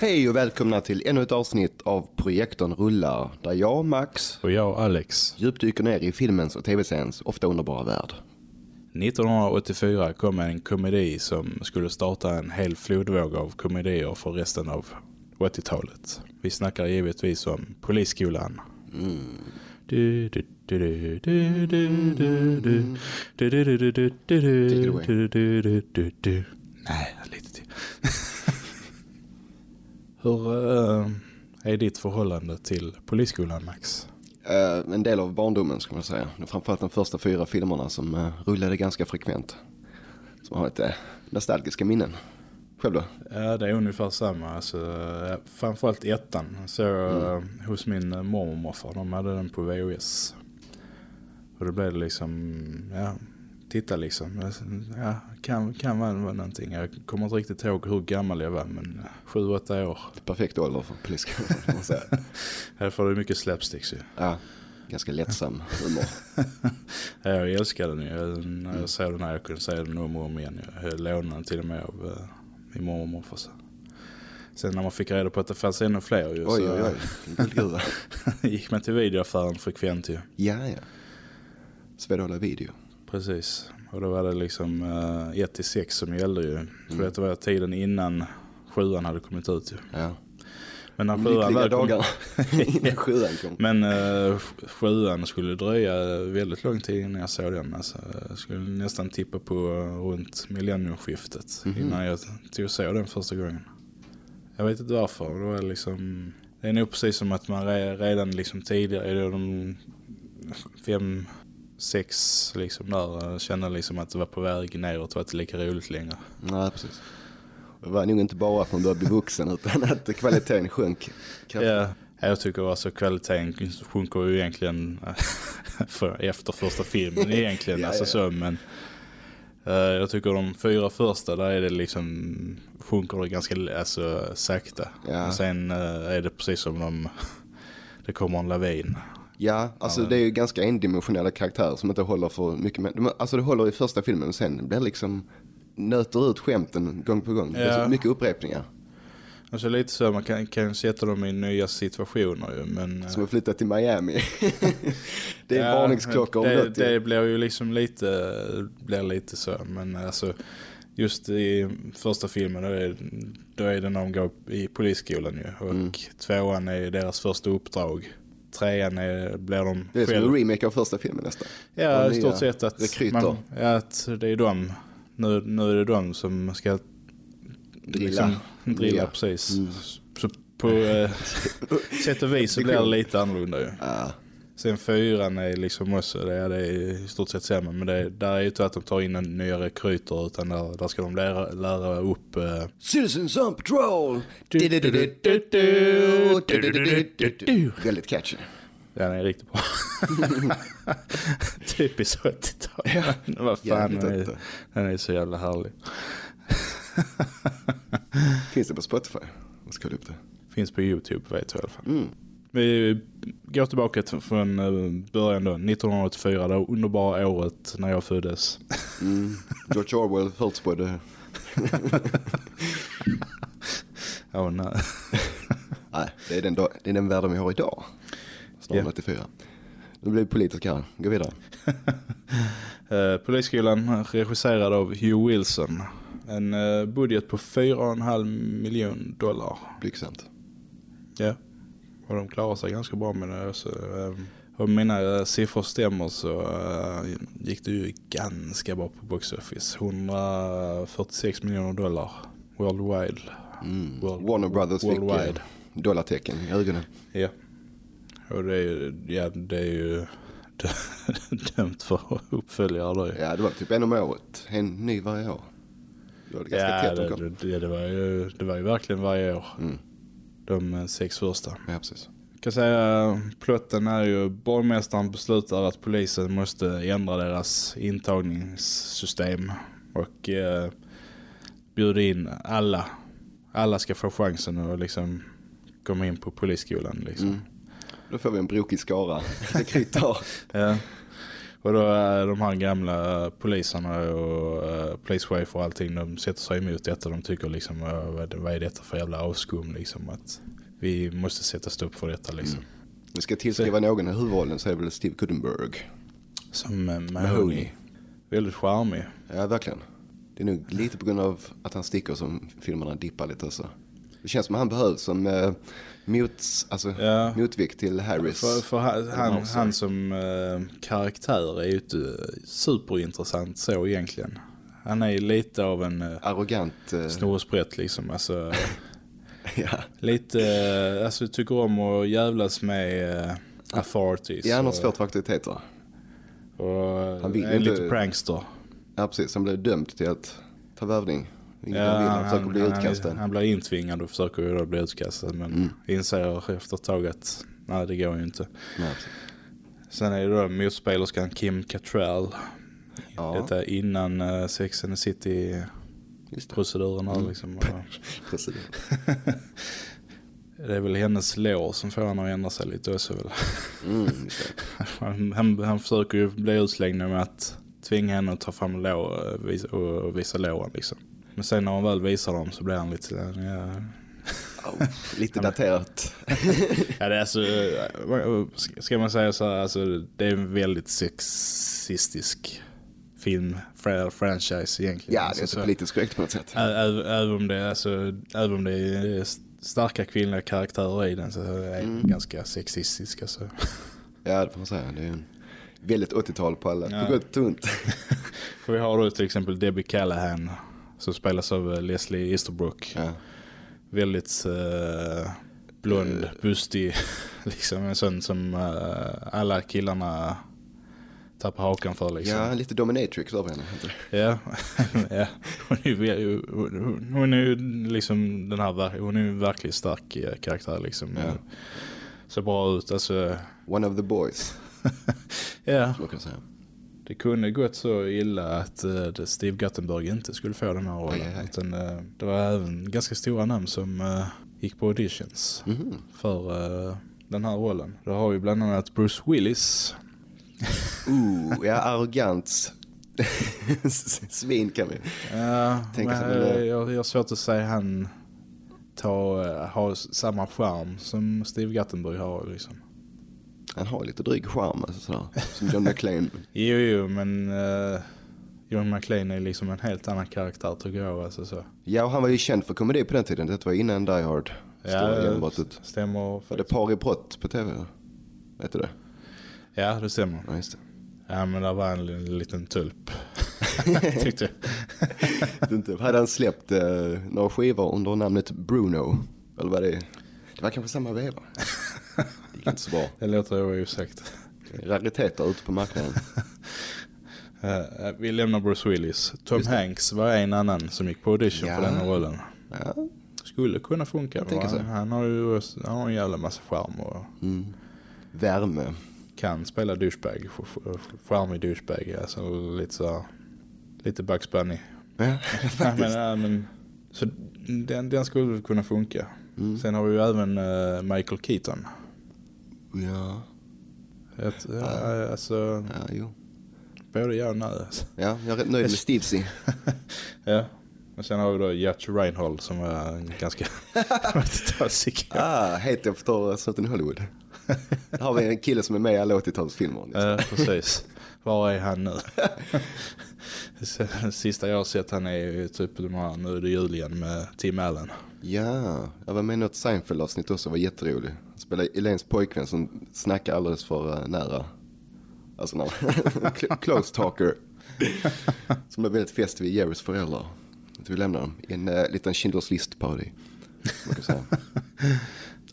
Hej och välkomna till ännu ett avsnitt av Projektorn rullar där jag, Max, Och jag Alex. djupdyker ner i filmens och tv-seriens ofta underbara värld. 1984 kom en komedi som skulle starta en hel flodvåg av komedier för resten av 80-talet. Vi snackar givetvis om Polisskolan. Du, du, du, du, du, du, du, du. Du, du, du, du, du, du, Take it away. du, du, du, du, du. Nej, lite till. Hur eh, är ditt förhållande till Polisskolan, Max? Eh, en del av barndomen ska man säga. Framförallt de första fyra filmerna som eh, rullade ganska frekvent. Som har eh, nostalgiska minnen. Själv då? Ja, det är ungefär samma. Alltså, framförallt ettan. Så eh, hos min mormor och morfar. De hade den på VHS. Och då blev det liksom, ja, titta liksom. Ja, kan, kan vara någonting. Jag kommer inte riktigt ihåg hur gammal jag var, men eh, sju, åtta år. Perfekt ålder för polisskolan kan man säga. Här får du mycket slapsticks ju. Ja, ganska lättsam humor. Ja, jag älskar den ju. När jag såg den här, jag kunde säga den om och om igen. Jag lånade den till och med av uh, min mormor och morfar. Sen när man fick reda på att det fanns ännu fler ju, Oj, så oj, oj. Gick man till videoaffären frekvent ju. Ja, ja. Svedala video. Precis. Och då var det liksom 1 till 6 som gällde ju. För det var tiden innan sjuan hade kommit ut ju. Ja. Men när sjuan väl kom, innan sjuan kom. Men uh, sjuan skulle dröja väldigt lång tid innan jag såg den. Alltså, jag skulle nästan tippa på runt millenniumskiftet Mhm. innan jag tog såg den första gången. Jag vet inte varför. Det, var liksom, det är nog precis som att man re, redan liksom tidigare, i de fem, sex liksom där, uh, kände liksom att det var på väg neråt. Det var inte lika roligt längre. Nej, precis. Det var nog inte bara att man började bli vuxen utan att kvaliteten sjönk. Ja, jag tycker alltså kvaliteten sjunker ju egentligen för, efter första filmen egentligen. Ja, alltså ja. så, men eh, jag tycker de fyra första där är det liksom sjunker det ganska alltså, sakta. Ja. Och sen eh, är det precis som de det kommer en lavin. Ja, alltså det är ju ganska endimensionella karaktärer som inte håller för mycket. Alltså det håller i första filmen och sen blir liksom nöter ut skämten gång på gång. Det är Ja. så mycket upprepningar. Alltså lite så, man kan, kan sätta dem i nya situationer ju, men... eh, Som att flytta till Miami. det är Ja, varningsklockor det, något. det blir ju liksom lite, blir lite så. Men alltså just i första filmen då är, då är det när de går i polisskolan ju. Och Mm. tvåan är deras första uppdrag. Trean är, blir de Det är som själv- en remake av första filmen nästan. Ja, i stort sett att, rekryter. man, ja, att det är de. Nu, nu är det de som ska Drilla. liksom, drilla Ja. precis. Mm. Så på eh, sätt och vis så blir det lite annorlunda ju. Ja, Sen fyran är liksom också, det är, det är i stort sett samma. Men det, där är ju inte att de tar in en nya rekryter utan där, där ska de lära, lära upp... Eh, Citizens on patrol! Väldigt catchy. den är riktigt bra. Typiskt 80-tal. Ja, Vad fan, den är, 80. den är så jävla härlig. Finns det på Spotify? Jag ska upp det. Finns på YouTube vet jag i alla fall. Mm. Vi går tillbaka till, från eh, början då. 1984, det underbara året när jag föddes. Mm. George Orwell förutspådde... Oh, nej. Nej, det är den, det är den världen vi har idag. Ja. 84. Nu blir det politisk här. Gå vidare. Eh, Polisskolan regisserad av Hugh Wilson. En eh, budget på 4,5 miljon dollar. Blygsamt. Ja. Och de klarar sig ganska bra med det. Så, eh, om mina eh, siffror stämmer så eh, gick det ju ganska bra på box office. 146 miljoner dollar worldwide. Mm. World- Warner Brothers fick worldwide. eh, dollartecken i ögonen. Ja. Och det är ju, ja, det är ju dömt för uppföljare då. Ja, det var typ en om året. En ny varje år. Det var ganska Ja, tätt det, det, det, var ju, det var ju verkligen varje år. Mm. De eh, sex första. Ja, precis. Jag kan säga plotten är ju borgmästaren beslutar att polisen måste ändra deras intagningssystem och eh, bjuda in alla. Alla ska få chansen att liksom komma in på polisskolan liksom. Mm. Då får vi en brokig skara. Ja. Och då är de här gamla poliserna och uh, polischefer och allting, de sätter sig emot detta. De tycker liksom, uh, vad, är detta för jävla avskum liksom, att vi måste sätta stopp för detta liksom. Mm. Vi ska tillskriva någon i huvudrollen så är det väl Steve Guttenberg. Som uh, Mahoney. Väldigt charmig. Ja, verkligen. Det är nog lite på grund av att han sticker som filmerna dippar lite också. Det känns som han behövs som eh, mot, alltså, ja. motvikt till Harris. För, för han, han, han, som eh, karaktär är ju inte superintressant så egentligen. Han är lite av en eh, arrogant eh, snorsprätt liksom. Alltså, ja. Lite, eh, alltså tycker om att jävlas med eh, authorities. Ja, han har svårt för aktiviteter. Och han är inte... lite prankster. Ja, precis. Han blev dömd till att ta värvning. Ja, han, han, bli utkastad. Han, blir intvingad och försöker ju då bli utkastad. Men mm. inser efter ett tag att nej, det går ju inte. Nej, Sen är det då motspelerskan Kim Cattrall. Ja. Detta är innan uh, Sex and the City proceduren här mm. liksom. Procedur. det är väl hennes lår som får honom att ändra sig lite också väl. Mm, han, han, han försöker ju bli utslängd med att tvinga henne att ta fram lår och, och visa låren liksom. Men sen när hon väl visar dem så blir han lite... Ja, oh, lite daterat. ja, det är alltså, ska man säga så här, alltså, det är en väldigt sexistisk film franchise egentligen. Ja, det är alltså, politiskt korrekt på något sätt. Även om det, alltså, även om det är starka kvinnliga karaktärer i den så är den mm. ganska sexistisk. Alltså. Ja, det får man säga. Det är en väldigt 80-tal på alla. Ja. Gott och ont. För vi har då till exempel Debbie Callahan som spelas av eh, Leslie Easterbrook. Ja. Väldigt uh, blond, uh, bustig. liksom en sån som uh, alla killarna tappar hakan för. Liksom. Ja, lite dominatrix av henne. ja, ja. Hon, är, hon, hon är ju liksom den här, hon är ju en verkligt stark karaktär liksom. Ja. Ser bra ut. Alltså. One of the boys. ja. Så kan jag säga det kunde gått så illa att uh, Steve Guttenberg inte skulle få den här rollen. Aj, aj. Utan, uh, det var även ganska stora namn som uh, gick på auditions mm -hmm. för den här rollen. Det har ju bland annat Bruce Willis. Ooh, ja, arrogant. Svin kan vi tänka sig. Jag, jag har svårt att säga han ta, ha samma charm som Steve Guttenberg har liksom. Han har lite dryg charm alltså, sådär, som John McClane. jo, jo, men uh, John McClane är liksom en helt annan karaktär tycker jag. Alltså, så. Ja, och han var ju känd för komedi på den tiden. Det var innan Die Hard. Ja, stämmer. Var det par i brott på tv? Vet du det? Ja, det stämmer. Ja, just det. Ja, men det var en liten tulp. Tyckte jag. Hade han släppt eh, några skivor under namnet Bruno? Eller vad det är? Det var kanske samma veva. Det gick inte så bra. Det låter osagt. Rariteter ute på marknaden. Uh, vi lämnar Bruce Willis. Tom Hanks var en annan som gick på audition ja. för den rollen. Ja. Skulle kunna funka. Han, han, har ju han har en jävla massa charm och mm. värme. Kan spela douchebag. Charmig douchebag. Alltså lite så lite Bugs Bunny. Ja, faktiskt. men, ja, men, så den, den skulle kunna funka. Mm. Sen har vi ju även uh, Michael Keaton. Ja. Ett, ja, ja. Alltså, ja, jo. Både ja och nej. Alltså. Ja, jag är rätt nöjd med Stevesy. ja. Och sen har vi då Judge Reinhold som är en ganska tassig. ah, helt efter Certain Hollywood. Där har vi en kille som är med i alla 80-talsfilmer. Liksom. Ja, precis. Var är han nu? Sista jag har sett han är ju typ de här Nu är det Julian med Tim Allen. Ja, jag var med i något Seinfeld-avsnitt också, var jätterolig. Spelar Elaines pojkvän som snackar alldeles för uh, nära. Alltså när close talker. som blev väldigt fest vid Jerrys föräldrar. Att vi lämnar dem i en uh, liten Schindler's List-parodi.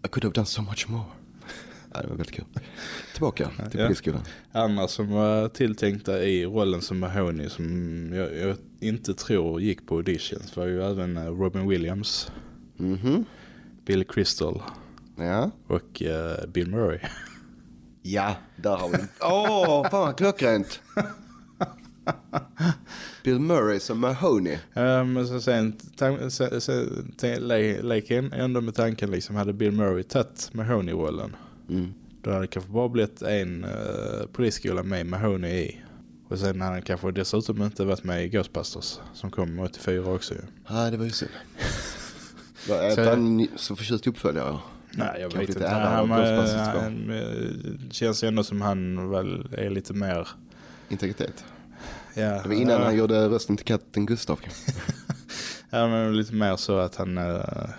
I could have done so much more. Ja, det var väldigt kul. Tillbaka till ja. polisskolan. Andra som var tilltänkta i rollen som Mahoney som jag, jag inte tror gick på auditions var ju även eh, Robin Williams. Mm -hmm. Bill Crystal. Ja. Och uh, Bill Murray. Ja, där har vi Åh, oh, fan klockrent. Bill Murray som Mahoney. Ja, men så sen, sen, sen, leken ändå med tanken liksom, hade Bill Murray tagit Mahoney-rollen. Mm. Då hade det kanske bara blivit en uh, polisskola med Mahoney i. Och sen har han kanske dessutom inte varit med i Ghostbusters som kom 84 också ju. Nej, det var ju synd. Var är Så- inte han så förtjust i uppföljare? Nej, jag Kanske vet inte. Han, han, han, känns ju ändå som han väl är lite mer... Integritet. Ja, Det var innan ja, han gjorde rösten till katten Gustav. Ja, men lite mer så att han... äh,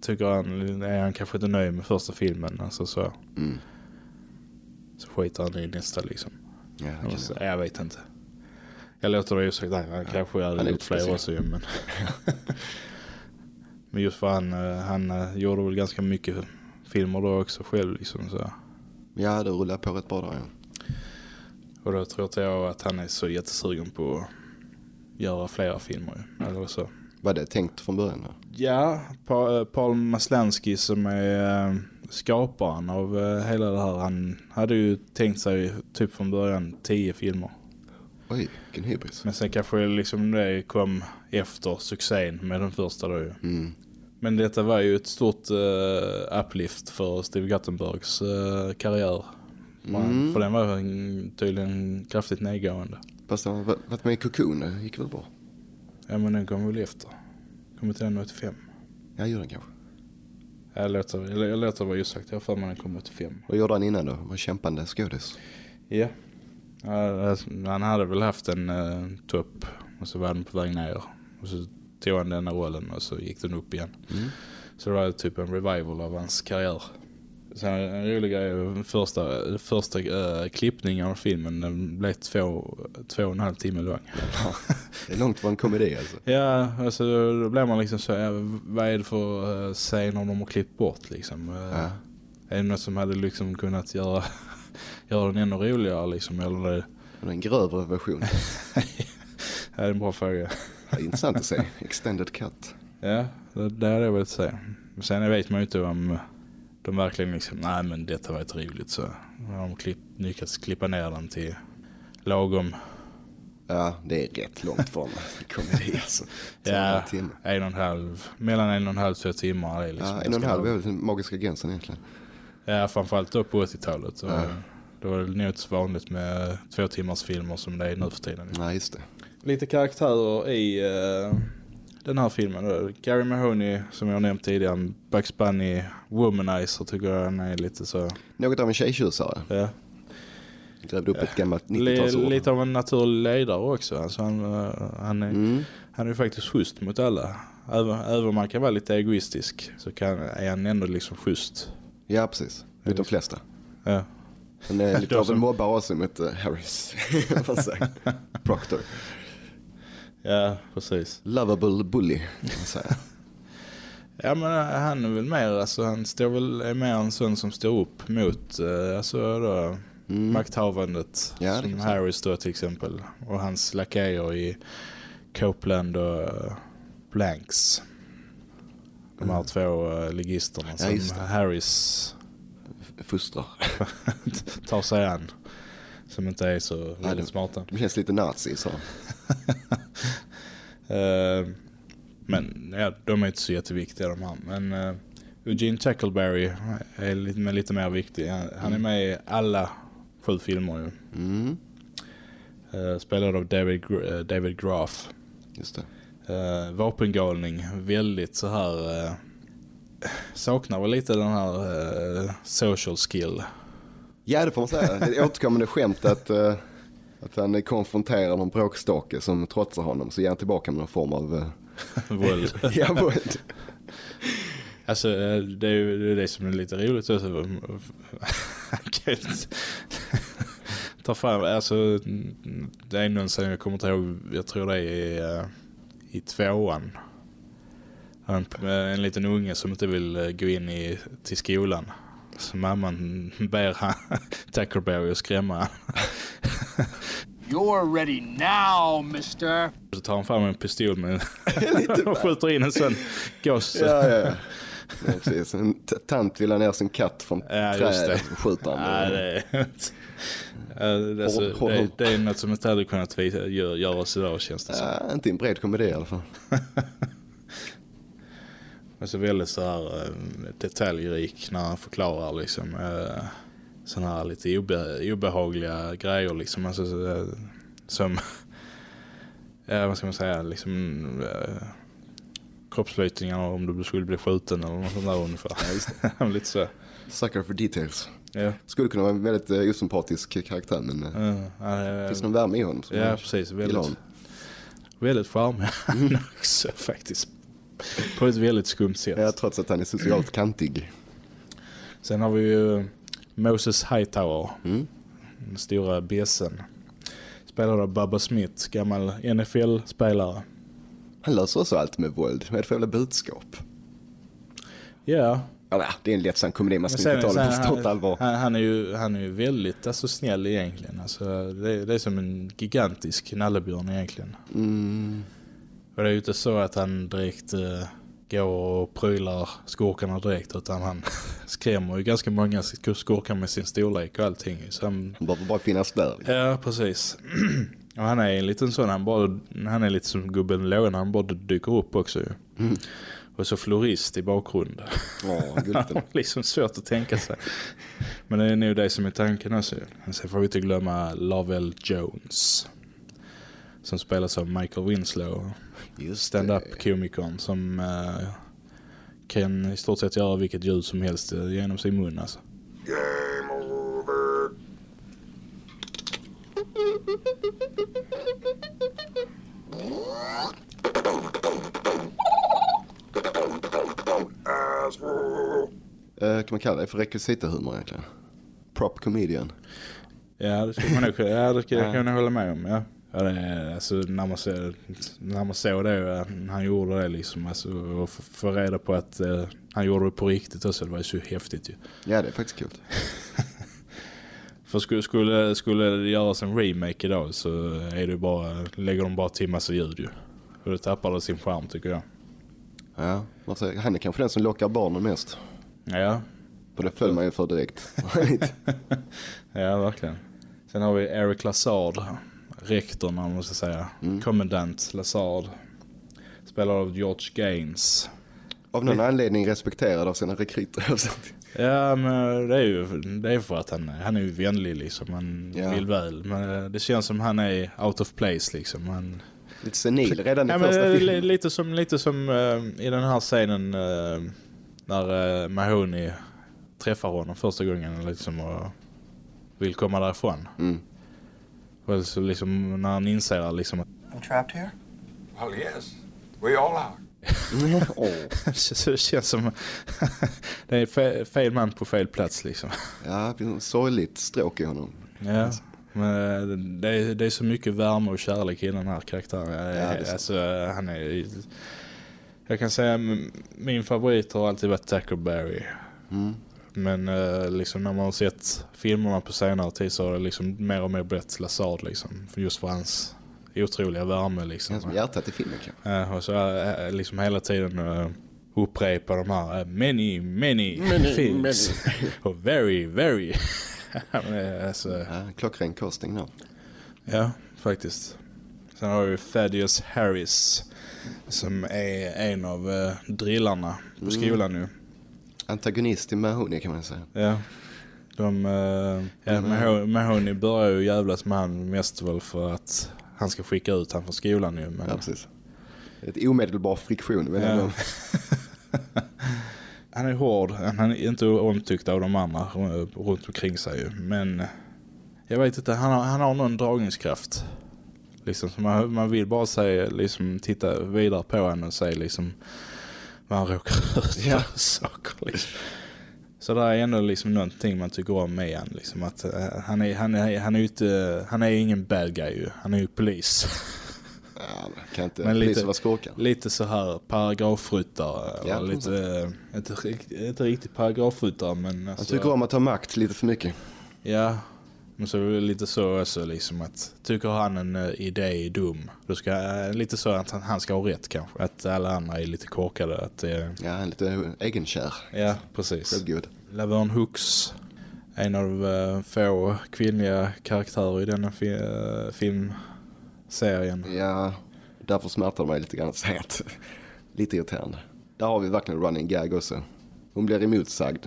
tycker han... Är han kanske inte nöjd med första filmen. Alltså så. Mm. Så skiter han i nästa liksom. Ja, det kan Och så, det. jag vet inte. Jag låter det osagt. Han kanske Han hade gjort fler också men... men just för han, eh, han eh, gjorde väl ganska mycket filmer då också själv liksom så. ja, det rullar på rätt bra där. Ja. Och då tror jag att han är så jättesugen på att göra flera filmer. Eller så. Var det tänkt från början? Då? Ja, Pa- eh, Paul Maslansky som är skaparen av hela det här. Han hade ju tänkt sig typ från början tio filmer. Oj, vilken hybris. Men sen kanske liksom det kom efter succén med den första då ju. Mm. Men detta var ju ett stort uh, uplift för Steve Guttenbergs eh, karriär. Mm. För den var en- tydligen kraftigt nedgående. Fast han har varit- med i Cocoon, det gick väl bra? Ja men den kom väl efter. Kom inte den 85? Ja, gjorde han kanske. Jag låter, jag, jag låter vara just sagt. Jag har för mig den kom 85. Vad gjorde han innan då? Var kämpande skådis? Ja. Ja, Han hade väl haft en uh, topp och så var den på väg ner. Och så tog han den här rollen och så gick den upp igen. Mm. Så det var typ en revival av hans karriär. Sen en rolig grej, första, första uh, klippningen av filmen den blev två, två och en halv timme lång. Det är långt från en komedi alltså. Ja, alltså då blir man liksom så, ja, vad är det för uh, scener de har klippt bort liksom? Uh, Ja. Är det något som hade liksom kunnat göra, göra den ännu roligare liksom? Eller en grövre version. det är en bra fråga. Det är intressant att se. Extended cut. Ja, det, det hade jag velat säga. Sen vet man ju inte om de verkligen liksom, nej men detta var ett roligt så. Har de klipp, lyckats klippa ner den till lagom, Ja, det är rätt långt från komedi alltså. En ja, timme. en och en halv, mellan en och en halv och två timmar. Är liksom Ja, en och en halv är väl den magiska gränsen egentligen. Ja, framförallt då på 80-talet. Så Ja. Då var det nog inte så vanligt med två timmars filmer som det är nu för tiden. Nej, just det. Lite karaktärer i eh, den här filmen. Då. Gary Mahoney, som jag nämnt tidigare, Bugs Bunny, Womanizer tycker jag han är lite så... Något av en tjejtjusare. Ja. Grävde upp ett gammalt Li, 90-talsord. lite av en naturlig ledare också. Alltså han, eh, han, är, Mm. han är ju faktiskt schysst mot alla. Även, även om man kan vara lite egoistisk så kan, är han ändå liksom schysst. Ja, precis. Mot de flesta. Ja. Det är lite av en mobbare också mot uh, Harris. Proctor. ja, precis. Lovable bully. kan man säga. Ja men eh, han är väl mer, alltså han står väl, är mer en sån som står upp mot, eh, alltså då, Mm. makthavandet. Ja, som. Harris då till exempel. Och hans lakejer i Copeland och eh, Blanks. De här Mm. två ligisterna Ja, som. Harris Fustrar. tar sig an. Som inte är så det- väldigt smarta. De känns lite nazi så. Eh, men ja, de är inte så jätteviktiga de här. Men uh, Eugene Tackleberry är lite, men lite mer viktig. Han, han är med i alla sju filmer ju. Mm. Uh, spelad av David, eh, David Graff. Just det. Uh, vapengalning, väldigt så här... saknar väl lite den här eh, social skill. Ja, det får man säga. Det återkommande skämt att, uh, att han konfronterar någon bråkstake som trotsar honom. Så ger han tillbaka med någon form av... Uh, Våld. ja, våld. Alltså det är ju det, som är lite roligt. Också. Ta fram, alltså det är någon som jag kommer inte ihåg, jag tror det är eh, i tvåan. Han, en liten unge som inte vill eh, gå in i, till skolan. Så mamman ber han Tackleberry att skrämma. You're ready now, mister. Så tar han fram en pistol med och skjuter in en sån gas. Ja, ja, ja. ja precis. En tant vill ha ner sin katt från Ja, trädet det. och skjuter han. Nej, det är Ja, det, alltså, det, det är något som inte hade kunnat göras idag känns det som. Ja, inte i en bred komedi i alla fall. Men så väldigt så här eh, detaljrik när han förklarar liksom. eh, såna här lite obe, obehagliga grejer liksom. Alltså, så- som, ja, vad ska man säga, liksom kroppsflytningar om du skulle bli skjuten eller något sånt där ungefär. lite så. Sucker for details. Ja. Skulle kunna vara en väldigt eh, osympatisk karaktär men eh, Ja, ja, ja, finns någon värme i honom? ja precis. Väldigt, väldigt charmig han också faktiskt. På ett väldigt skumt sätt. Ja, trots att han är socialt kantig. Sen har vi ju Moses Hightower. Mm. Den stora bjässen. Spelad av Bubba Smith, gammal NFL-spelare. Han löser också allt med våld. Vad är det för jävla budskap? Ja, Ja, det är en lättsam komedi, man ska inte ta det på stort han, allvar. han, han, är ju, han är ju väldigt alltså, snäll egentligen. Alltså, det, det är som en gigantisk nallebjörn egentligen. Mm. Och det är ju inte så att han direkt eh, går och prylar skurkarna direkt utan han skrämmer ju ganska många skurkar med sin storlek och allting. Så han, behöver bara finnas där. liksom. Ja, precis. Och han är en liten sån, han, bara, han är lite som gubben i lågan, han bara dyker upp också ju. Och så florist i bakgrunden. Ja, gulten. liksom svårt att tänka sig. Men det är nog det som är tanken också. Sen får vi inte glömma Lovell Jones. Som spelas av Michael Winslow. Just Stand-up-komikern som eh, kan i stort sett göra vilket ljud som helst eh, genom sin mun alltså. Eh, kan man kalla det för rekvisitahumor egentligen? Prop comedian. Ja, det skulle man nog ja, det kan jag nog hålla med om. Ja. Ja, det alltså, när, man ser, när man såg det, eh, han gjorde det liksom, alltså, och få reda på att eh, han gjorde det på riktigt också, det var ju så häftigt ju. Ja, det är faktiskt kul. För skulle, skulle, skulle det göras en remake idag så är det bara, lägger de bara till massa ljud ju. Och det tappar det sin charm tycker jag. Ja, säger- han är kanske den som lockar barnen mest. Ja, För det följer man ju för direkt. ja verkligen. Sen har vi Eric Lazard, rektorn om man ska säga. Kommendant Lazard. Spelad av George Gaines. Av någon anledning respekterad av sina rekryter. Ja, men det är ju det är för att han, han är ju vänlig liksom. Han Ja. vill väl. Men det känns som han är out of place liksom. Han, Lite senil redan i ja, första li- filmen. lite som, lite som eh, i den här scenen eh, när uh, Mahoney träffar honom första gången liksom, och vill komma därifrån. Mm. Och så liksom när han inser liksom att I'm trapped here? Well, yes. We all are. Så det känns som det är fe, fel man på fel plats liksom. Ja, sorgligt stråk i honom. Ja, men eh, det är, det är så mycket värme och kärlek i den här karaktären. så. alltså, han är... Jag kan säga min favorit har alltid varit Tackleberry. Mm. Men eh, liksom när man har sett filmerna på senare tid så har det liksom mer och mer blivit Lazard liksom. För Just för hans otroliga värme liksom. Som hjärtat i filmen kanske. Ja, och så äh, liksom hela tiden uh, upprepa de här uh, many, many, things. och very, very. Eh, alltså, Ja, klockren casting där. ja, faktiskt. Sen har vi Thaddeus Harris som är en av uh, drillarna på skolan nu. Antagonist i Mahoney kan man säga. Ja. De, ja, Maho- Mahoney börjar ju jävlas med han mest väl för att han ska skicka ut han från skolan ju. Men, Ja, precis. Ett omedelbar friktion mellan Ja. dem. Han är hård, han är inte omtyckt av de andra eh, runt omkring sig. Men eh, jag vet inte, han har, han har någon dragningskraft. Liksom, man, man vill bara säga, liksom, titta vidare på honom och säga liksom han råkar ut Ja. saker. Liksom. Så det är ändå liksom någonting man tycker om med han. Liksom, att, eh, han, är, han, är, han, är ju inte, han är ingen bad guy ju. Han är ju polis. Ja, kan inte Men lite- vara lite så här paragrafryttare. Ja, lite, eh, inte, inte riktigt paragrafryttare men Han alltså, tycker om att ha makt lite för mycket. Ja, men så är det lite så också liksom att tycker han en uh, idé är dum då ska uh, lite så att han, han ska ha rätt kanske. Att alla andra är lite korkade. Att, uh, Ja, lite egenkär. ja, precis. Självgod. Laverne Hooks, en av uh, få kvinnliga karaktärer i denna fi uh, filmserien. Ja, därför smärtar det mig lite grann att säga att lite irriterande. Där har vi verkligen running gag också. Hon blir emotsagd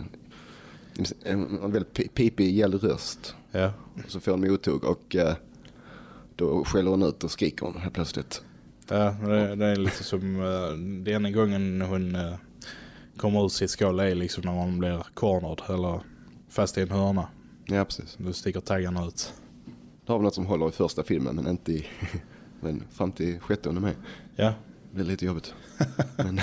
En väldigt pi- pipig, gäll röst. Ja. Och så får hon mothugg och eh, då skäller hon ut och skriker hon helt plötsligt. Ja, det, det är lite som den ena gången hon uh, kommer ut sitt skal är liksom när man blir cornered eller fast i en hörna. Ja, precis. Då sticker taggarna ut. Då har vi något som håller i första filmen men inte i... men fram till sjätte med. Ja. Det blir lite jobbigt. men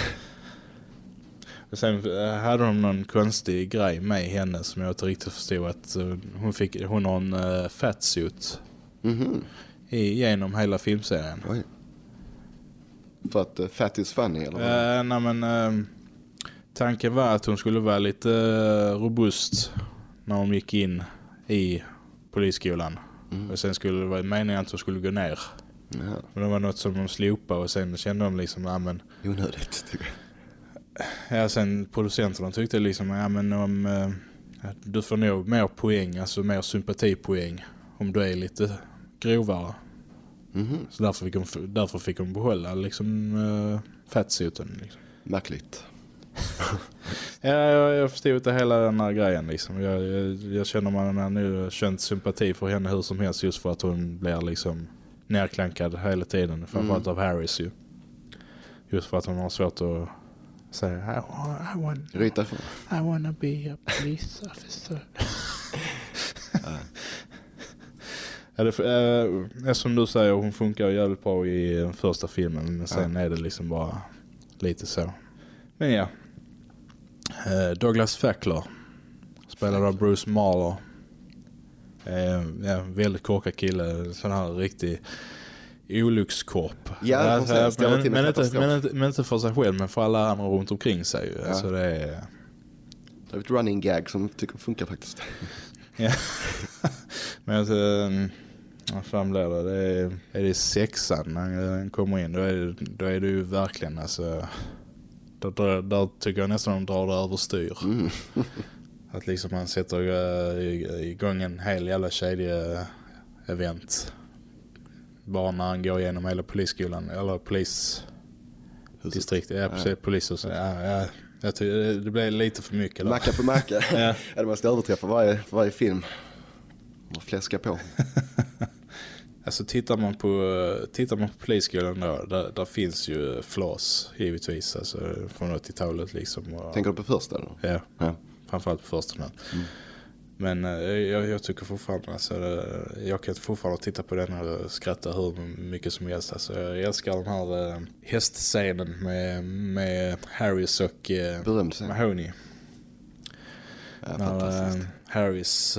Och sen eh, hade de någon konstig grej med henne som jag inte riktigt förstod att eh, hon, fick, hon har en uh, fatsuit mhm, i, genom hela filmserien. oj. För att uh, fat is funny eller? Uh, nej men eh, tanken var att hon skulle vara lite eh, robust när hon gick in i polisskolan. Mm. Och sen skulle det vara meningen att hon skulle gå ner. Ja, Men det var något som de slopade och sen kände de liksom, ja men, onödigt tycker jag. Ja sen producenterna tyckte liksom, ja men om eh, att du får nog mer poäng, alltså mer sympatipoäng om du är lite grovare. Mhm, Så därför fick de, därför fick de behålla liksom uh, fatsuiten liksom. märkligt. Ja, jag, jag förstod inte hela den här grejen liksom. Jag, jag, jag känner man har nu känt sympati för henne hur som helst just för att hon blir liksom nerklankad hela tiden. Framförallt av Harris ju. Just för att hon har svårt att säga I, wa- I, want, Ryta för. I wanna be a police officer. Ja, det, äh, som du säger, hon funkar jävligt bra i den första filmen. Men sen är det liksom bara lite så. Men ja. Eh, Douglas Fackler. Spelad av Bruce Marler. Eh, ja, väldigt korkad kille. Sån här riktig olyckskorp. Ja, Alltså, men, inte, katastrof. men, inte, men inte för sig själv, men för alla andra runt omkring sig. Ju. Alltså det är... Det är ett running gag som tycker funkar faktiskt. Ja. Men alltså, mm, vad fan blir det? det är, är det sexan när den kommer in, då är, det- då är det ju verkligen alltså, där, där, där tycker jag nästan de drar det överstyr. Mm. Att liksom man sätter uh, igång en hel jävla kedje-event. Bara när han går igenom hela polisskolan, eller polisdistriktet. Ja, precis, polishuset. Ja, ja, jag tycker det, blev lite för mycket där. Macka på macka. Ja. ja. det måste överträffa varje, varje film. Och fläska på. Alltså tittar man på, tittar man på polisskolan då, där, där finns ju flas givetvis, alltså från 80-talet liksom. Tänker du på första då? Ja, Ja. framförallt på första nu. Men eh, jag, jag tycker fortfarande, alltså, eh, jag kan fortfarande titta på den och skratta hur mycket som helst. Alltså, jag älskar den här eh, hästscenen med, med Harris och Berömd. Mahoney. Ja, När. Harris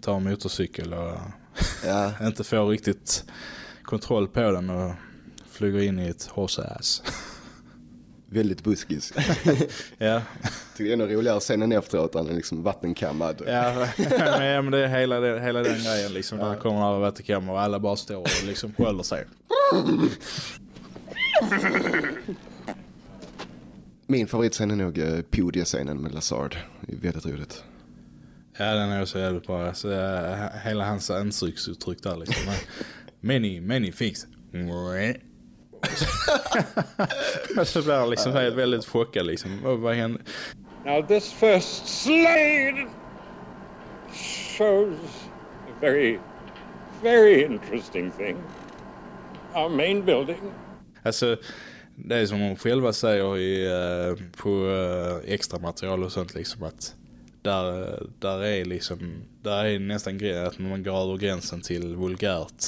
tar en motorcykel och Ja, inte får riktigt kontroll på den och flyger in i ett horse ass. Väldigt buskis. ja. Tycker det är nog roligare scenen efteråt. Han är liksom vattenkammad. Ja, men, det är hela, den- hela den grejen liksom. När han kommer över vattenkammaren och alla bara står och liksom håller sig. Min favoritscen är nog uh, Podia-scenen med Lazard. Det väldigt roligt. Ja, den är också jävligt bra. Alltså, eh, hela hans ansiktsuttryck där liksom. Many, many things. Så blir han liksom helt väldigt chockad liksom. Och vad händer? Now, this first slide shows a very, very interesting thing. Our main building. Alltså, det är som de själva säger i, eh, på eh, extra material och sånt liksom att där, där är liksom, där är nästan grejen att man går över gränsen till vulgärt.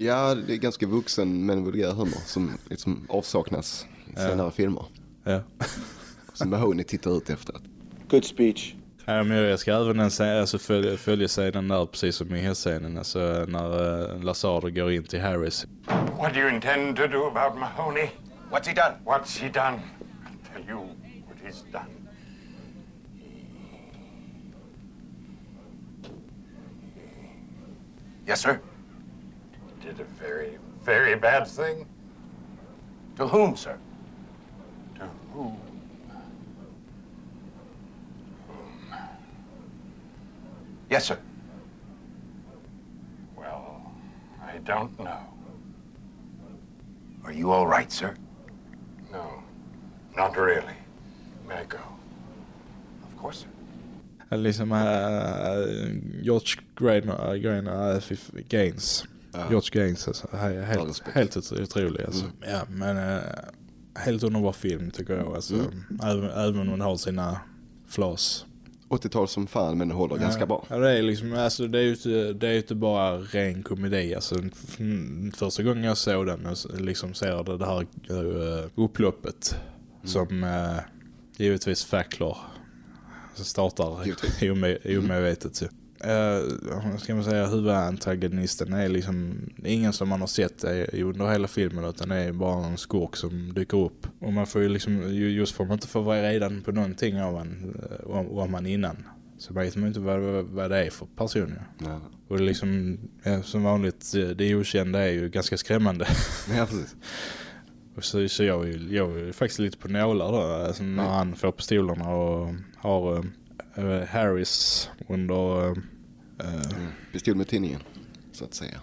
Ja, det är ganska vuxen men vulgär humor som liksom avsaknas i senare filmer. Ja. Som Mahoney tittar ut efter. Good speech. Ja, men jag ska även den scen- alltså följa, följa scenen där precis som i hästscenen. Alltså när uh, Lazard går in till Harris. What do you intend to do about Mahoney? What's he done? What's he done? I'll tell you what he's done. Yes, sir. Did a very, very bad thing. To whom, sir? To whom? Yes, sir. Well, I don't know. Are you all right, sir? No, not really. May I go? Of course, sir. Eller uh, uh, liksom äh, George Grainer, uh, Grainer äh, fy- Gaines. Ja. George Gaines alltså. He- Helt, helt otrolig alltså. Ja, men äh, helt underbar film tycker jag. Alltså, även, även om den har sina flas. 80-tal som fan men det håller ganska bra. Ja, det är liksom, alltså det är ju inte, det är ju inte bara ren komedi. Alltså, första gången jag såg den, och liksom ser det, det här uh, upploppet som uh, givetvis Fackler startar omedvetet. ju. Vad ska man säga, huvudantagonisten är liksom ingen som man har sett eh, under hela filmen utan det är bara en skurk som dyker upp. Och man får ju liksom, ju- just att man inte får vara redan på någonting av en, eh, om, man innan. Så vet man inte vad, vad, det är för person. Ja. Ja, Och det är liksom, ja, som vanligt, eh, det okända är ju ganska skrämmande. ja precis. Så, så jag, jag är faktiskt lite på nålar då, alltså när han får pistolerna och har eh, Harris under... Pistol med tinningen, så att säga.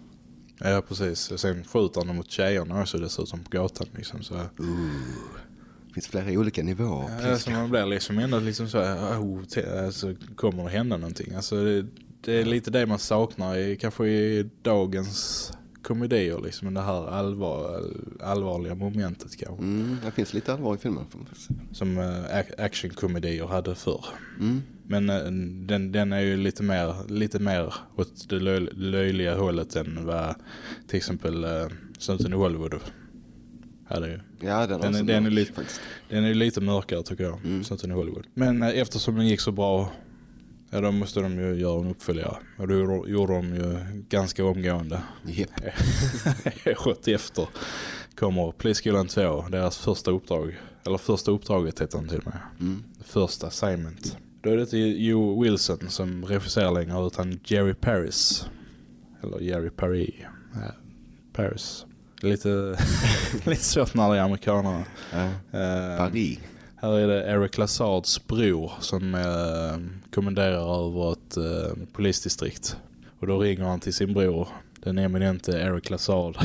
ja, precis. Sen skjuter han mot tjejerna också dessutom på gatan. Liksom, så, Det finns flera olika nivåer. ja, så man blir liksom ändå liksom så här, oh, alltså, kommer det hända någonting? Alltså, det, det är lite det man saknar i, kanske i dagens komedier, liksom det här allvar, allvarliga momentet kanske. Mm, det finns lite allvar i filmen. som uh, actionkomedier hade förr. Mm. Men eh, den, den är ju lite mer, lite mer åt det löj, löjliga hållet än vad till exempel uh, Snuten i Hollywood hade ju. Ja, den, Den den är lite-. Den är lite mörkare tycker jag, Mm. Snuten i Hollywood. Men eh, eftersom den gick så bra, ja, då måste de ju göra en uppföljare. Och det gjorde, de ju ganska omgående. Japp. Året efter kommer Polisskolan 2, deras första uppdrag. Eller första uppdraget heter den till och med. Mm. Första assignment. Då är det Joe Wilson som regisserar längre utan Jerry Paris. Eller Jerry Paris. Ja, Paris. Lite, lite svårt när det är amerikanerna. Ja. Eh, Paris. här är det Eric Lazards bror som eh, kommenderar över ett eh, polisdistrikt. Och då ringer han till sin bror, den eminente Eric Lazard.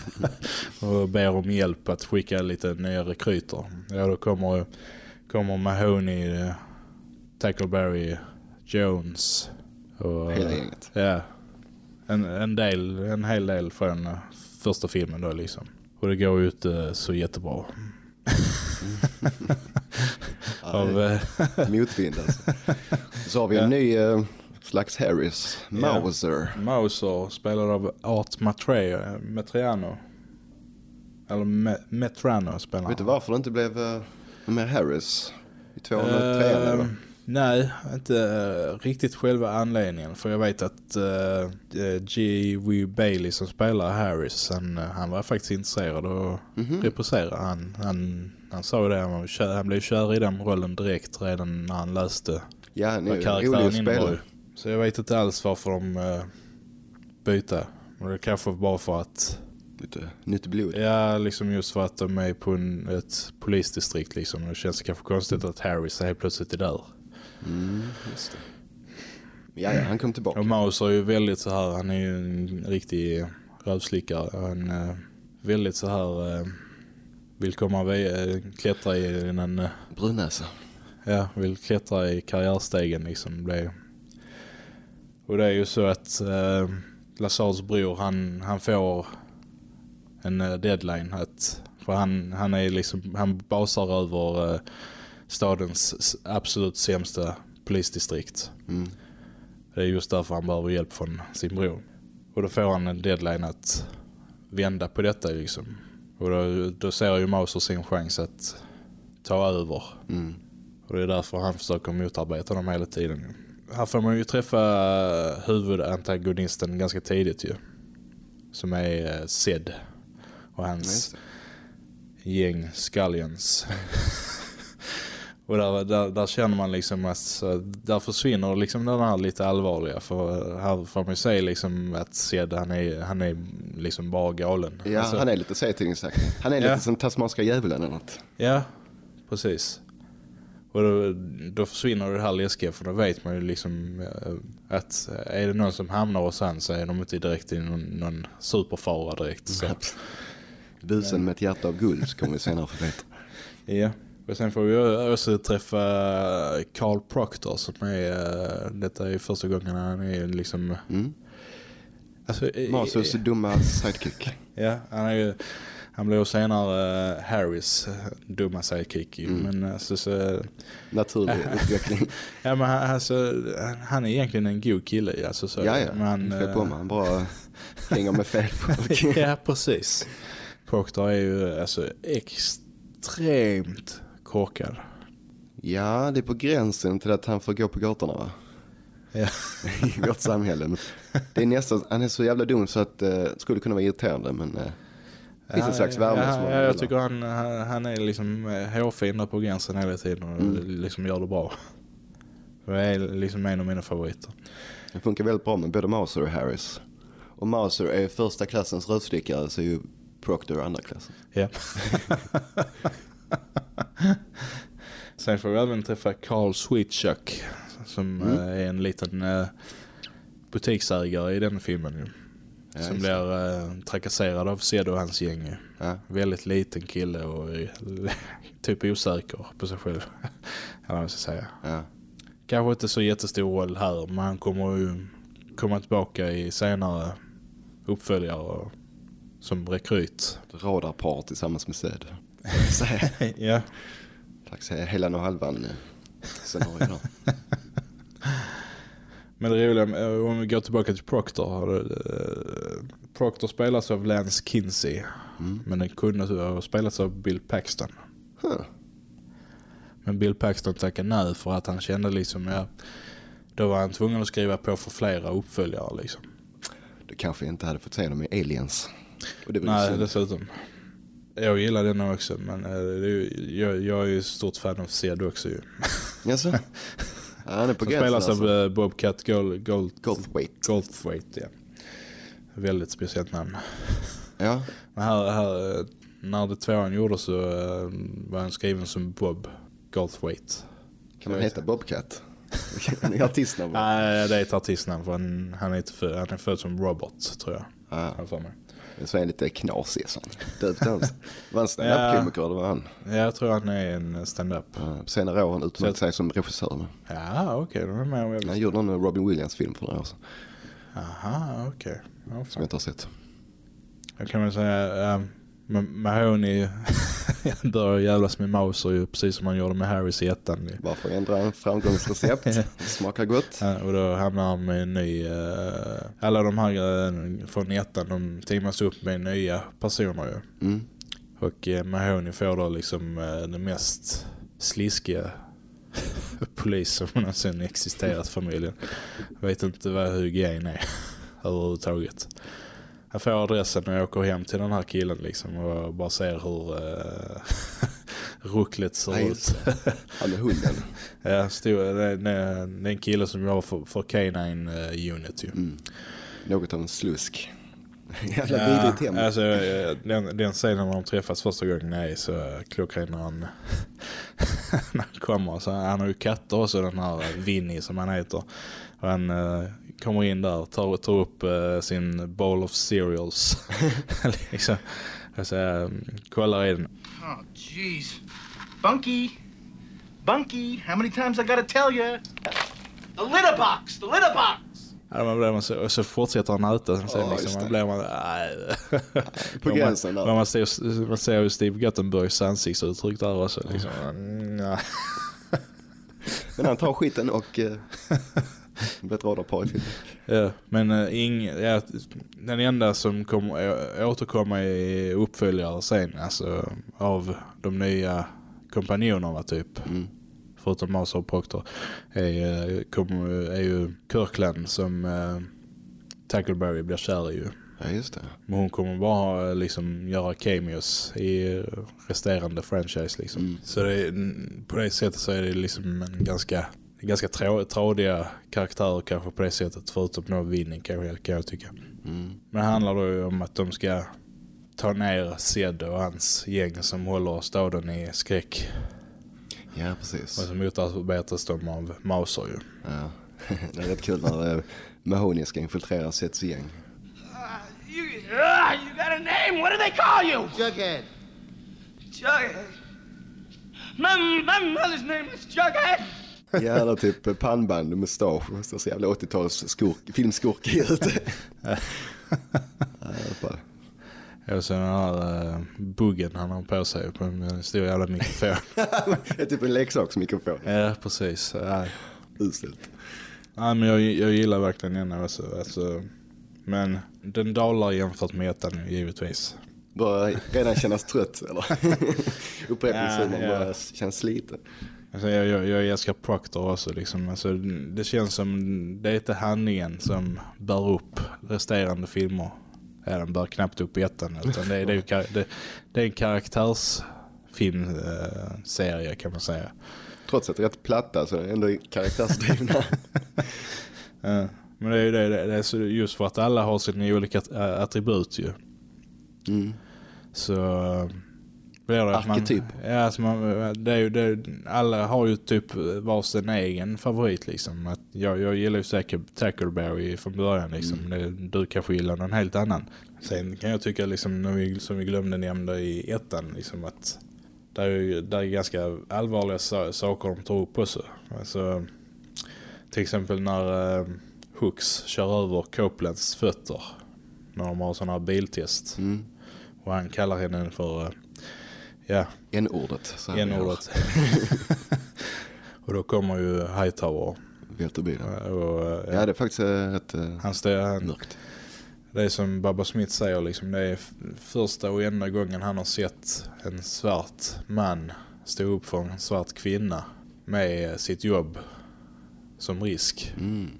och ber om hjälp att skicka lite nya rekryter. Ja, då kommer, kommer Mahoney, eh, Tackleberry, Jones och... Hela gänget. Ja. En, en, del, en hel del från eh, första filmen då liksom. Och det går ju inte så jättebra. Av, eh, Motvind alltså. Så har vi en ny eh, slags Harris. Mauser. Mauser spelad av Art Matre, Matriano. Eller Me, Metrano spelar Vet du varför det inte blev uh, mer Harris i 203 Eh, eller? Nej, inte eh, riktigt själva anledningen. För jag vet att uh, G.W. Bailey som spelar Harris, han, eh, han var faktiskt intresserad av att Mhm. reprisera. Han, han, han sa ju det, han, kär, han blev kär i den rollen direkt redan när han läste Ja, är vad karaktären innebar. Så jag vet inte alls varför de uh, byta. Men det är kanske bara för att Lite nytt blod. Ja, liksom just för att de är på en, ett polisdistrikt liksom. Det känns kanske konstigt att Harris är helt plötsligt är där. Mm, just det. Ja, ja, han kom tillbaka. Och Maus är ju väldigt så här, han är ju en riktig rövslickare. Han är väldigt så här, eh, vill komma vid, eh, klättra i en, eh, Brunnäsa. ja, vill klättra i karriärstegen liksom. Det. Och det är ju så att eh, Lazards bror, han, han får en eh, deadline att, för han, han är liksom, han basar över eh, stadens absolut sämsta polisdistrikt. Mm. Det är just därför han behöver hjälp från sin bror. Och då får han en deadline att vända på detta liksom. Och då, då ser ju Mauser sin chans att ta över. Mm. Och det är därför han försöker motarbeta dem hela tiden. Här får man ju träffa huvudantagonisten ganska tidigt ju. Som är eh, Zed. Och hans gäng Scullions. och där, där, där känner man liksom att där försvinner liksom den här lite allvarliga. För här får man ju se liksom att Zed han är, han är liksom bara galen. Ja, Alltså- han är lite sägtingsaktig. Han är Ja. lite som tasmanska djävulen eller något. Ja, precis. Och då, då försvinner det här läskiga för då vet man ju liksom eh, att är det någon som hamnar hos han så är de inte direkt i någon, någon superfara direkt. Så. Busen med ett hjärta av guld ska vi senare få veta. Ja, Och sen får vi också träffa Carl Proctor som är, eh, detta är första gången han är liksom... Mm. Alltså, eh, Masus dumma sidekick. Ja, han är ju... Han blev senare uh, Harrys dumma sidekick. Mm. Men alltså så... Naturlig utveckling. Ja men han- alltså, han är egentligen en god kille alltså så. Ja, ja. Men, Fel på eh, mig. Han bara hänger med fel folk. ja, precis. Proctor är ju alltså extremt korkad. Ja, det är på gränsen till att han får gå på gatorna va? Ja. I vårt samhälle. Det är nästan, han är så jävla dum så att det uh, skulle kunna vara irriterande men uh, det finns en slags värme ja, som ja, jag tycker han, han, han är liksom eh, hårfin där på gränsen hela tiden och Mm. liksom gör det bra. Det är liksom en av mina favoriter. Det funkar väldigt bra med både Mauser och Harris. Och Mauser är första klassens röststickare så är ju Proctor andra klassen. Ja. Sen får vi även träffa Carl Sweetchuck som Mm. eh, är en liten eh, butiksägare i den filmen ju. Ja, som blir eh, trakasserad av Zed och hans gäng. Ja. Väldigt liten kille och typ osäker på sig själv. Eller vad man ska säga. Ja. Kanske inte så jättestor roll här men han kommer ju komma tillbaka i senare uppföljare som rekryt. Radarpar tillsammans med Zed. Så här, ja. Slags Helan och halvan eh, scenario. Men det roliga, eh, om vi går tillbaka till Proctor. eh, Proctor spelas av Lance Kinsey. Men den kunde ha spelats av Bill Paxton. Huh. Men Bill Paxton tackade nej för att han kände liksom, ja, då var han tvungen att skriva på för flera uppföljare liksom. Du kanske inte hade fått se dem i Aliens. Och det Nej, dessutom. Jag gillar den också, men eh, det är, jag, jag är ju stort fan av Zed också ju. Jaså? Ja, han är på gränsen spelas alltså. av eh, Bobcat Gold, Gold, Goldthwait. Goldthwait, ja. Väldigt speciellt namn. Ja, Men här, här, eh, när det tvåan gjordes så var han skriven som Bob Goldthwait. kan man heta Bobcat? Artistnamn? Nej, det är ett artistnamn för han, han, är han är född som Robert, tror jag. Jag för mig. Så är lite knasig sån. Döpt hans. Var han stand-up-komiker eller var han? Ja, jag tror han är en stand-up. Ja, senare år har han utmärkt sig som regissör. Ja, okej, jag med jag Han gjorde en Robin Williams-film för några år sedan. Aha, okej. Ja, Som fan. jag inte har sett. Jag kan väl säga, um, Mahoney börjar jävlas med Mauser ju, precis som han gjorde med Harris i ettan. ju. Varför ändra en framgångsrecept? Det smakar gott. Ja, och då hamnar han med en ny... eh, alla de här uh, från ettan, de teamas upp med nya personer ju. Mm. Och uh, Mahoney får då liksom uh, den mest sliskiga polis som någonsin existerat förmodligen. Jag vet inte vad hygien är överhuvudtaget. Jag får adressen och jag åker hem till den här killen liksom och bara ser hur uh, rucklet ser Nej, ut. Han är hunden. Ja, stor, det, det, är en kille som jobbar för, för K9 uh, Unit ju. Mm. Något av en slusk. Jävla vidrigt hem. alltså, eh, den, den scenen när de träffas första gången är så klockren när han, när han kommer. Så han har ju katter också, den här Vinny som han heter. Och han eh, kommer in där och tar, tar upp eh, sin bowl of cereals. liksom, alltså, um, kollar i den. Oh, jeez. Bunky! Bunky, how many times I gotta tell you? The litter box! The litter box! Ja, man blir man så, och så fortsätter han äta. Sen Ja, liksom, man blir man... Nej. På gränsen där. Men man ser, man ser ju Steve Guttenbergs ansiktsuttryck där också. Liksom. Mm, ja. Men han tar skiten och uh, blir ett radarpar i filmen. Ja, men uh, ing, ja, den enda som kommer å- återkomma i uppföljare sen, alltså av de nya kompanjonerna typ, Mm. förutom Master och Proctor, är, eh, kommer, är ju Kirkland som uh, Tackleberry blir kär i ju. Ja, just det. Men hon kommer bara liksom göra cameos i resterande franchise liksom. Mm. Så det på det sättet så är det liksom en ganska ganska trå, trådiga karaktärer kanske på det sättet förutom då Vinny kan jag, kan jag tycka. Mm. Men det handlar då ju om att de ska ta ner Zed och hans gäng som håller staden i skräck. Ja, Och precis. så motarbetas de av Mauser ju. Ja. Det är rätt kul när uh, Mahoney ska infiltrera Sets gäng. You, ah, you got a name? What do they call you? Jughead. Jughead. My, my mother's name was Jughead. Jävla typ pannband och mustasch. Ser så jävla 80-tals skurk, filmskurkig ut. Ja. Och så den här uh, buggen han har på sig på en stor jävla mikrofon. Det är typ en leksaksmikrofon. ja, precis. Ja. Uselt. Ja, men jag, jag gillar verkligen den alltså, alltså. Men den dalar jämfört med ettan givetvis. Bara redan kännas trött eller? Upprepningshumorn Ja, ja. bara känns sliten. Alltså, jag, jag, jag älskar Proctor också. Liksom. Alltså, det känns som det är inte handlingen som bär upp resterande filmer. Ja, den bär knappt upp i ettan. Utan det, är- det, är det, det är en karaktärsfilmserie kan man säga. Trots att det är rätt platta så är det ändå karaktärsdrivna. Ja, men det är ju det, det, är just för att alla har sina olika äh, attribut ju. Mm. Så äh, blir det att man, Arketyp. ja, alltså man, det är ju det, alla har ju typ varsin egen favorit liksom. Att jag, jag gillar ju säkert Tackleberry från början liksom. Det, du kanske gillar någon helt annan. Sen kan jag tycka liksom, när vi, som vi glömde nämna i ettan liksom att det är, ju- det är ganska allvarliga sa- saker de tar upp också. Alltså, till exempel när eh, Hooks kör över Copelands fötter när de har sådana här biltest. Mm. Och han kallar henne för, eh, ja, här en-ordet. och då kommer ju Hightower. har bilen. Och, eh, Ja, det är faktiskt eh, rätt eh, han stö, han, mörkt. det är som Baba Smith säger, liksom, det är första och enda gången han har sett en svart man stå upp för en svart kvinna med sitt jobb som risk Mm.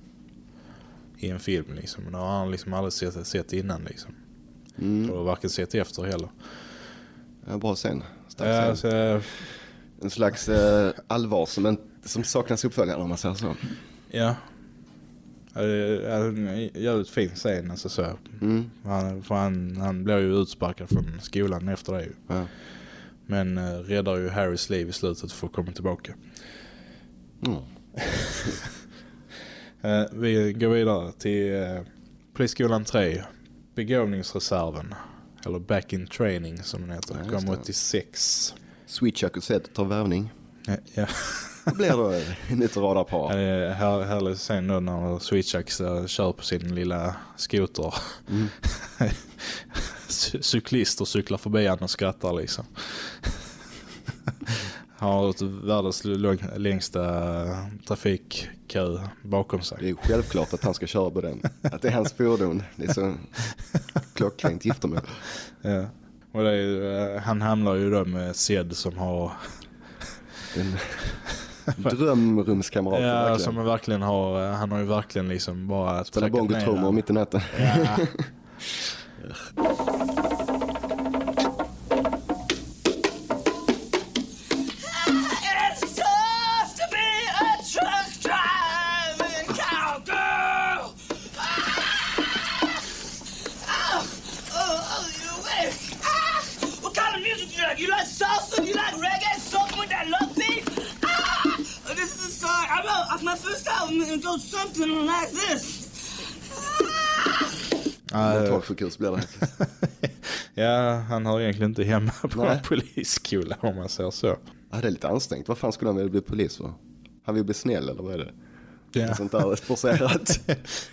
i en film. Liksom. Det har han liksom aldrig sett, sett innan. Liksom. Mm. Och varken sett efter heller. Ja, bra scen. Stark Ja, alltså, En slags eh, allvar som, en, som saknas uppföljare om man säger så. ja. Ja, det är en jävligt fin scen alltså så. Mm. Han, för han, han blir ju utsparkad från skolan efter det. Ja. Men eh, räddar ju Harrys liv i slutet för att komma tillbaka. Mm. Eh, vi går vidare till eh, Polisskolan 3. Begåvningsreserven. Eller Back in Training som den heter. Ja, Kom det. 86. Switchuck och sättet tar värvning. Ja, ja. Det blir då nytt Ja, radarpar. Det är här, härligt sen då när Switchax kör på sin lilla skoter. Mm. Cy- Cyklister cyklar förbi han och skrattar liksom. Han har världens längsta trafikkö bakom sig. Det är självklart att han ska köra på den. Att det är hans fordon. Det är så klockrent giftermål. Ja. Och det är, eh, han hamnar ju då med Zed som har En drömrumskamrat. ja, verkligen. som verkligen har eh, han har ju verkligen liksom bara Spelar han. mitt i natten. Ja. Mentalsjukhus blir det. ja, han har egentligen inte hemma på Nej. en polisskola om man säger så. Ja, det är lite ansträngt. Vad fan skulle han vilja bli polis för? Han vill bli snäll eller vad är det? Ja. Sånt där forcerat.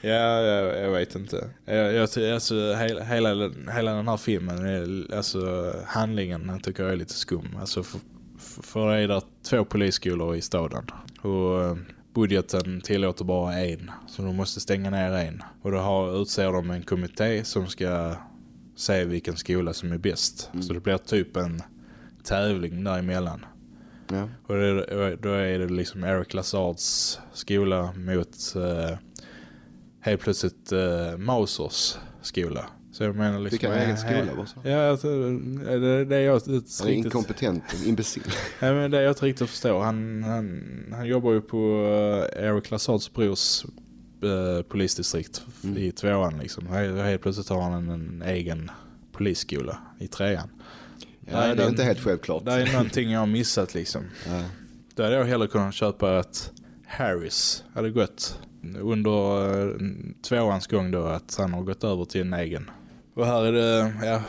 Ja, jag, jag vet inte. Jag, jag, alltså, hela, hela, hela den här filmen, alltså handlingen jag tycker jag är lite skum. Alltså, för, för, för det är där två polisskolor i staden. Och eh, budgeten tillåter bara en. Så de måste stänga ner en. Och då har, utser de en kommitté som ska se vilken skola som är bäst. Så det blir typ en tävling däremellan. ja. Och det, då är det liksom Eric Lazards skola mot eh, helt plötsligt eh, Mausers skola. Så jag menar liksom... Fick han egen skola bara så? Ja, alltså, det, det är jag inte Han är riktigt... inkompetent, en imbecill. Ja, men det är jag inte riktigt förstår. Han, han, han jobbar ju på eh, Eric Lazards brors eh, polisdistrikt Mm. i tvåan liksom. Helt helt plötsligt har han en, en egen polisskola i trean. Ja, det är någon- inte helt självklart. Det är någonting jag har missat liksom. Ja. Då hade jag hellre kunnat köpa att Harris hade gått under eh, tvåans gång då att han har gått över till en egen. Och här är det, ja,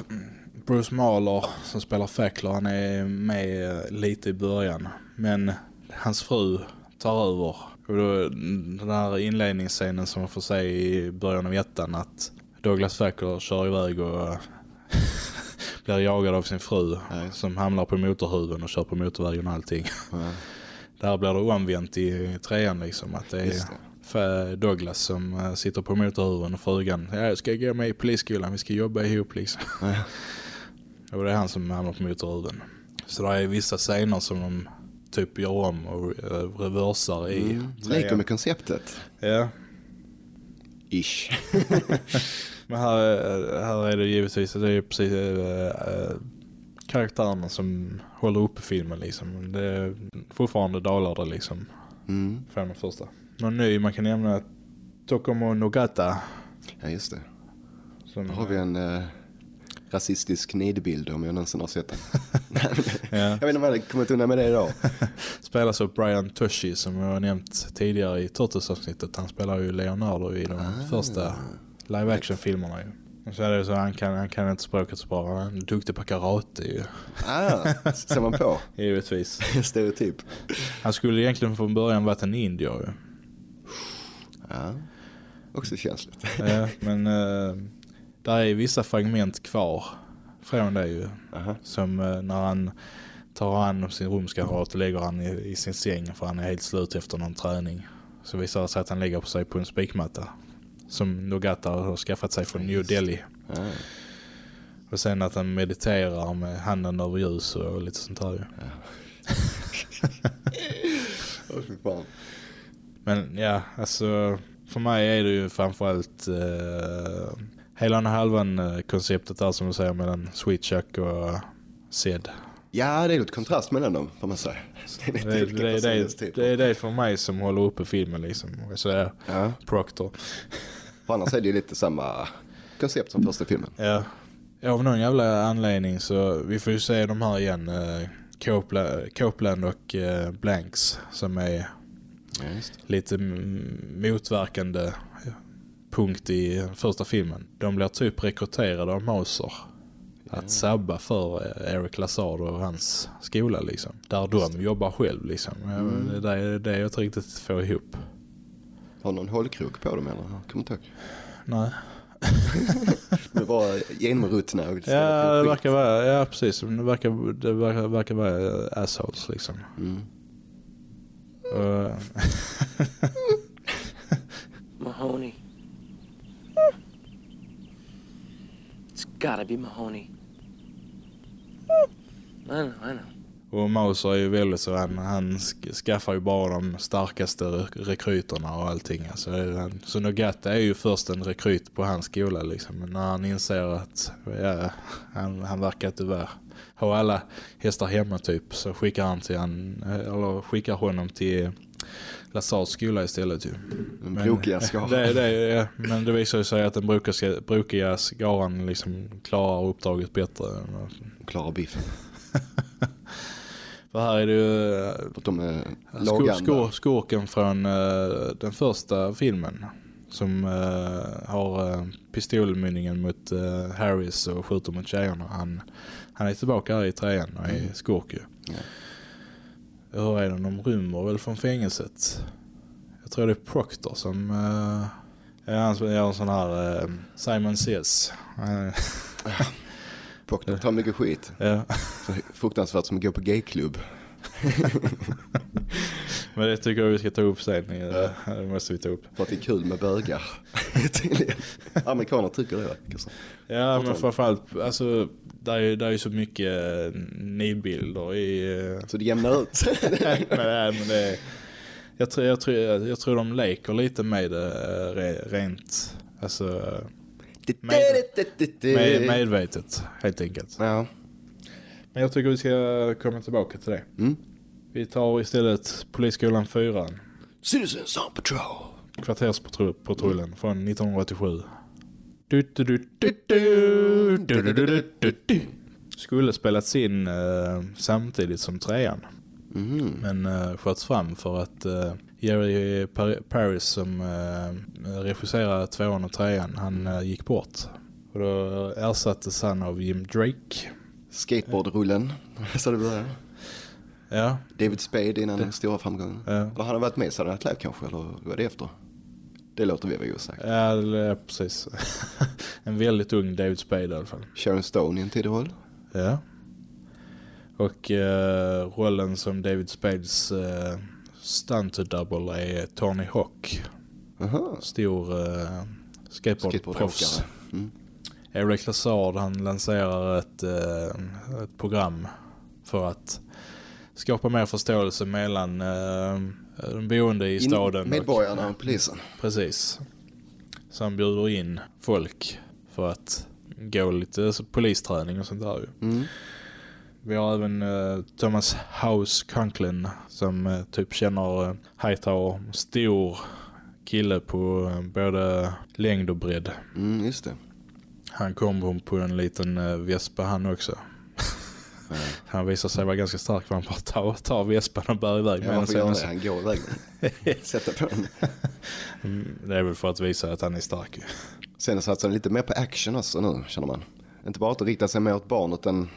Bruce Mahler som spelar Fackler, han är med eh, lite i början. Men hans fru tar över. Och då, den här inledningsscenen som man får se i början av ettan att Douglas Fackler kör iväg och blir jagad av sin fru Nej. som hamnar på motorhuven och kör på motorvägen och allting. Ja. Där blir det omvänt i trean liksom att det är Just det. För Douglas som eh, sitter på motorhuven och frugan. Ja, jag ska gå med i polisskolan, vi ska jobba ihop liksom. Ja. Och det är han som hamnar på motorhuven. Så det är vissa scener som de typ gör om och eh, reversar i Mm. Leker med konceptet. Ja, Ish. men här, eh, här är det givetvis det är precis äh, karaktärerna som håller uppe filmen liksom. Det är fortfarande dalar det liksom Mm. från den första. Någon ny man kan nämna Tokomo Nogata. Ja, just det. Som, Då har vi en eh, rasistisk nidbild om jag någonsin har sett den. ja, jag vet inte om jag kommit undan med det idag. spelas av Brian Toshi som jag har nämnt tidigare i Turtles-avsnittet. Han spelar ju Leonardo i de första live action-filmerna ju. Och så är det så han kan, han kan inte språket så bra. Han är duktig på karate ju. Ah, ser man på. Givetvis. Stereotyp. Han skulle egentligen från början varit en indier ju. Ja. Också känsligt. Ja, men uh, där är vissa fragment kvar från det ju. Aha. Som eh, när han tar hand om sin rumskamrat och lägger han i, i sin säng för han är helt slut efter någon träning. Så visar det sig att han lägger på sig på en spikmatta. Som Nogata har skaffat sig från New Delhi. Ja. Och sen att han mediterar med handen över ljus och lite sånt där ju. Fan. Men ja, alltså för mig är det ju framförallt uh, hela den halvan uh, konceptet där som du säger mellan Sweet Chuck och Sid. Ja, det är lite kontrast mellan dem, får man säga. Det är lite Det, olika det, det, personlighetstyper. det är det för mig som håller uppe filmen liksom. Så är Ja, Proctor. för annars är det ju lite samma koncept som första filmen. Ja. Av någon jävla anledning så vi får ju se de här igen. Uh, Copeland, och uh, Blanks som är det. Lite mm, motverkande punkt i första filmen. De blir typ rekryterade av Moser att sabba för Eric Lazard och hans skola liksom. Där de jobbar själv liksom. Ja, Det är det jag inte riktigt får ihop. Har någon hållkrok på dem eller? Kommer inte ihåg. Nej. De är bara genomruttna Ja, det verkar vara, ja precis. Det verkar, det verkar, verkar vara assholes liksom. Mm. Och, uh, Mahoney. It's gotta be Mahoney. I know, I know. Och Moser är ju väldigt så, han, han sk- skaffar ju bara de starkaste re- rekryterna och allting. Alltså, han- så Nogata är ju först en rekryt på hans skola liksom. Men när han inser att ja, han, han verkar tyvärr ha alla hästar hemma typ så skickar han till han, eller skickar honom till Lazards skola istället ju. Den brokiga skaran. Det, det, ja, men det visar ju sig att den brokiga, brokiga skaran liksom klarar uppdraget bättre. Klarar biffen. För här är det ju eh, de är laganda. skur, skurken från eh, den första filmen. Som eh, har uh, pistolmynningen mot uh, Harris och skjuter mot tjejerna. Han, han är tillbaka här i trean och är skurk ju. Ja. Hur är det? De rymmer väl från fängelset. Jag tror det är Proctor som... Uh, han gör en sån här eh, Simon Says. Uh, Proctor tar mycket skit. ja. Så fruktansvärt som att gå på gayklubb. Men det tycker jag vi ska ta upp sen. Det måste vi ta upp. För att det är kul med bögar. Amerikaner tycker det verkar som. Ja, men framförallt, alltså, där är, där är så mycket eh, nidbilder i... eh, Så det jämnar ut. nej, men det, jag, tror, jag, tror, jag tror de leker lite med det eh, re- rent, alltså med, medvetet helt enkelt. Ja. Men jag tycker vi ska komma tillbaka till det. Mm. Vi tar istället Polisskolan 4, Citizens on patrol. Kvarterspatrullen från 1987. Du, du, du, du, du, du, du, du, du, du. Skulle spelats in eh, samtidigt som trean. Mm. Men uh, sköts fram för att eh, Jerry Par- Paris som uh, regisserade tvåan och trean, han eh, gick bort. Och då ersattes han av Jim Drake. Skateboardrullen, så det började. Ja, David Spade innan den stora framgången. Ja. Eller han har varit med i Saturday Night Live kanske, eller var det efter? Det låter vi vara osagt. ja är precis. en väldigt ung David Spade i alla fall. Sharon Stone i en tidig roll. Ja. Och eh, rollen som David Spades eh, stunt double är Tony Hawk. Aha. Stor eh, skateboardproffs. Mm. Eric Lazard han lanserar ett, eh, ett program för att skapa mer förståelse mellan eh, de boende i staden. och- Medborgarna och polisen. Precis. Så han bjuder in folk för att gå lite så polisträning och sånt där ju. Mm. Vi har även eh, Thomas House Conklin som eh, typ känner uh, Hightower. Stor kille på eh, både längd och bredd. Mm, just det. Han kom på en liten uh, vespa han också. Han visar sig vara ganska stark för han bara tar, tar vespan och bär iväg Ja, med göra den. det. Han går iväg. Sätta på den. Mm, Det är väl för att visa att han är stark. Sen satsar han lite mer på action också nu, känner man. Inte bara att rikta sig mer åt barn, utan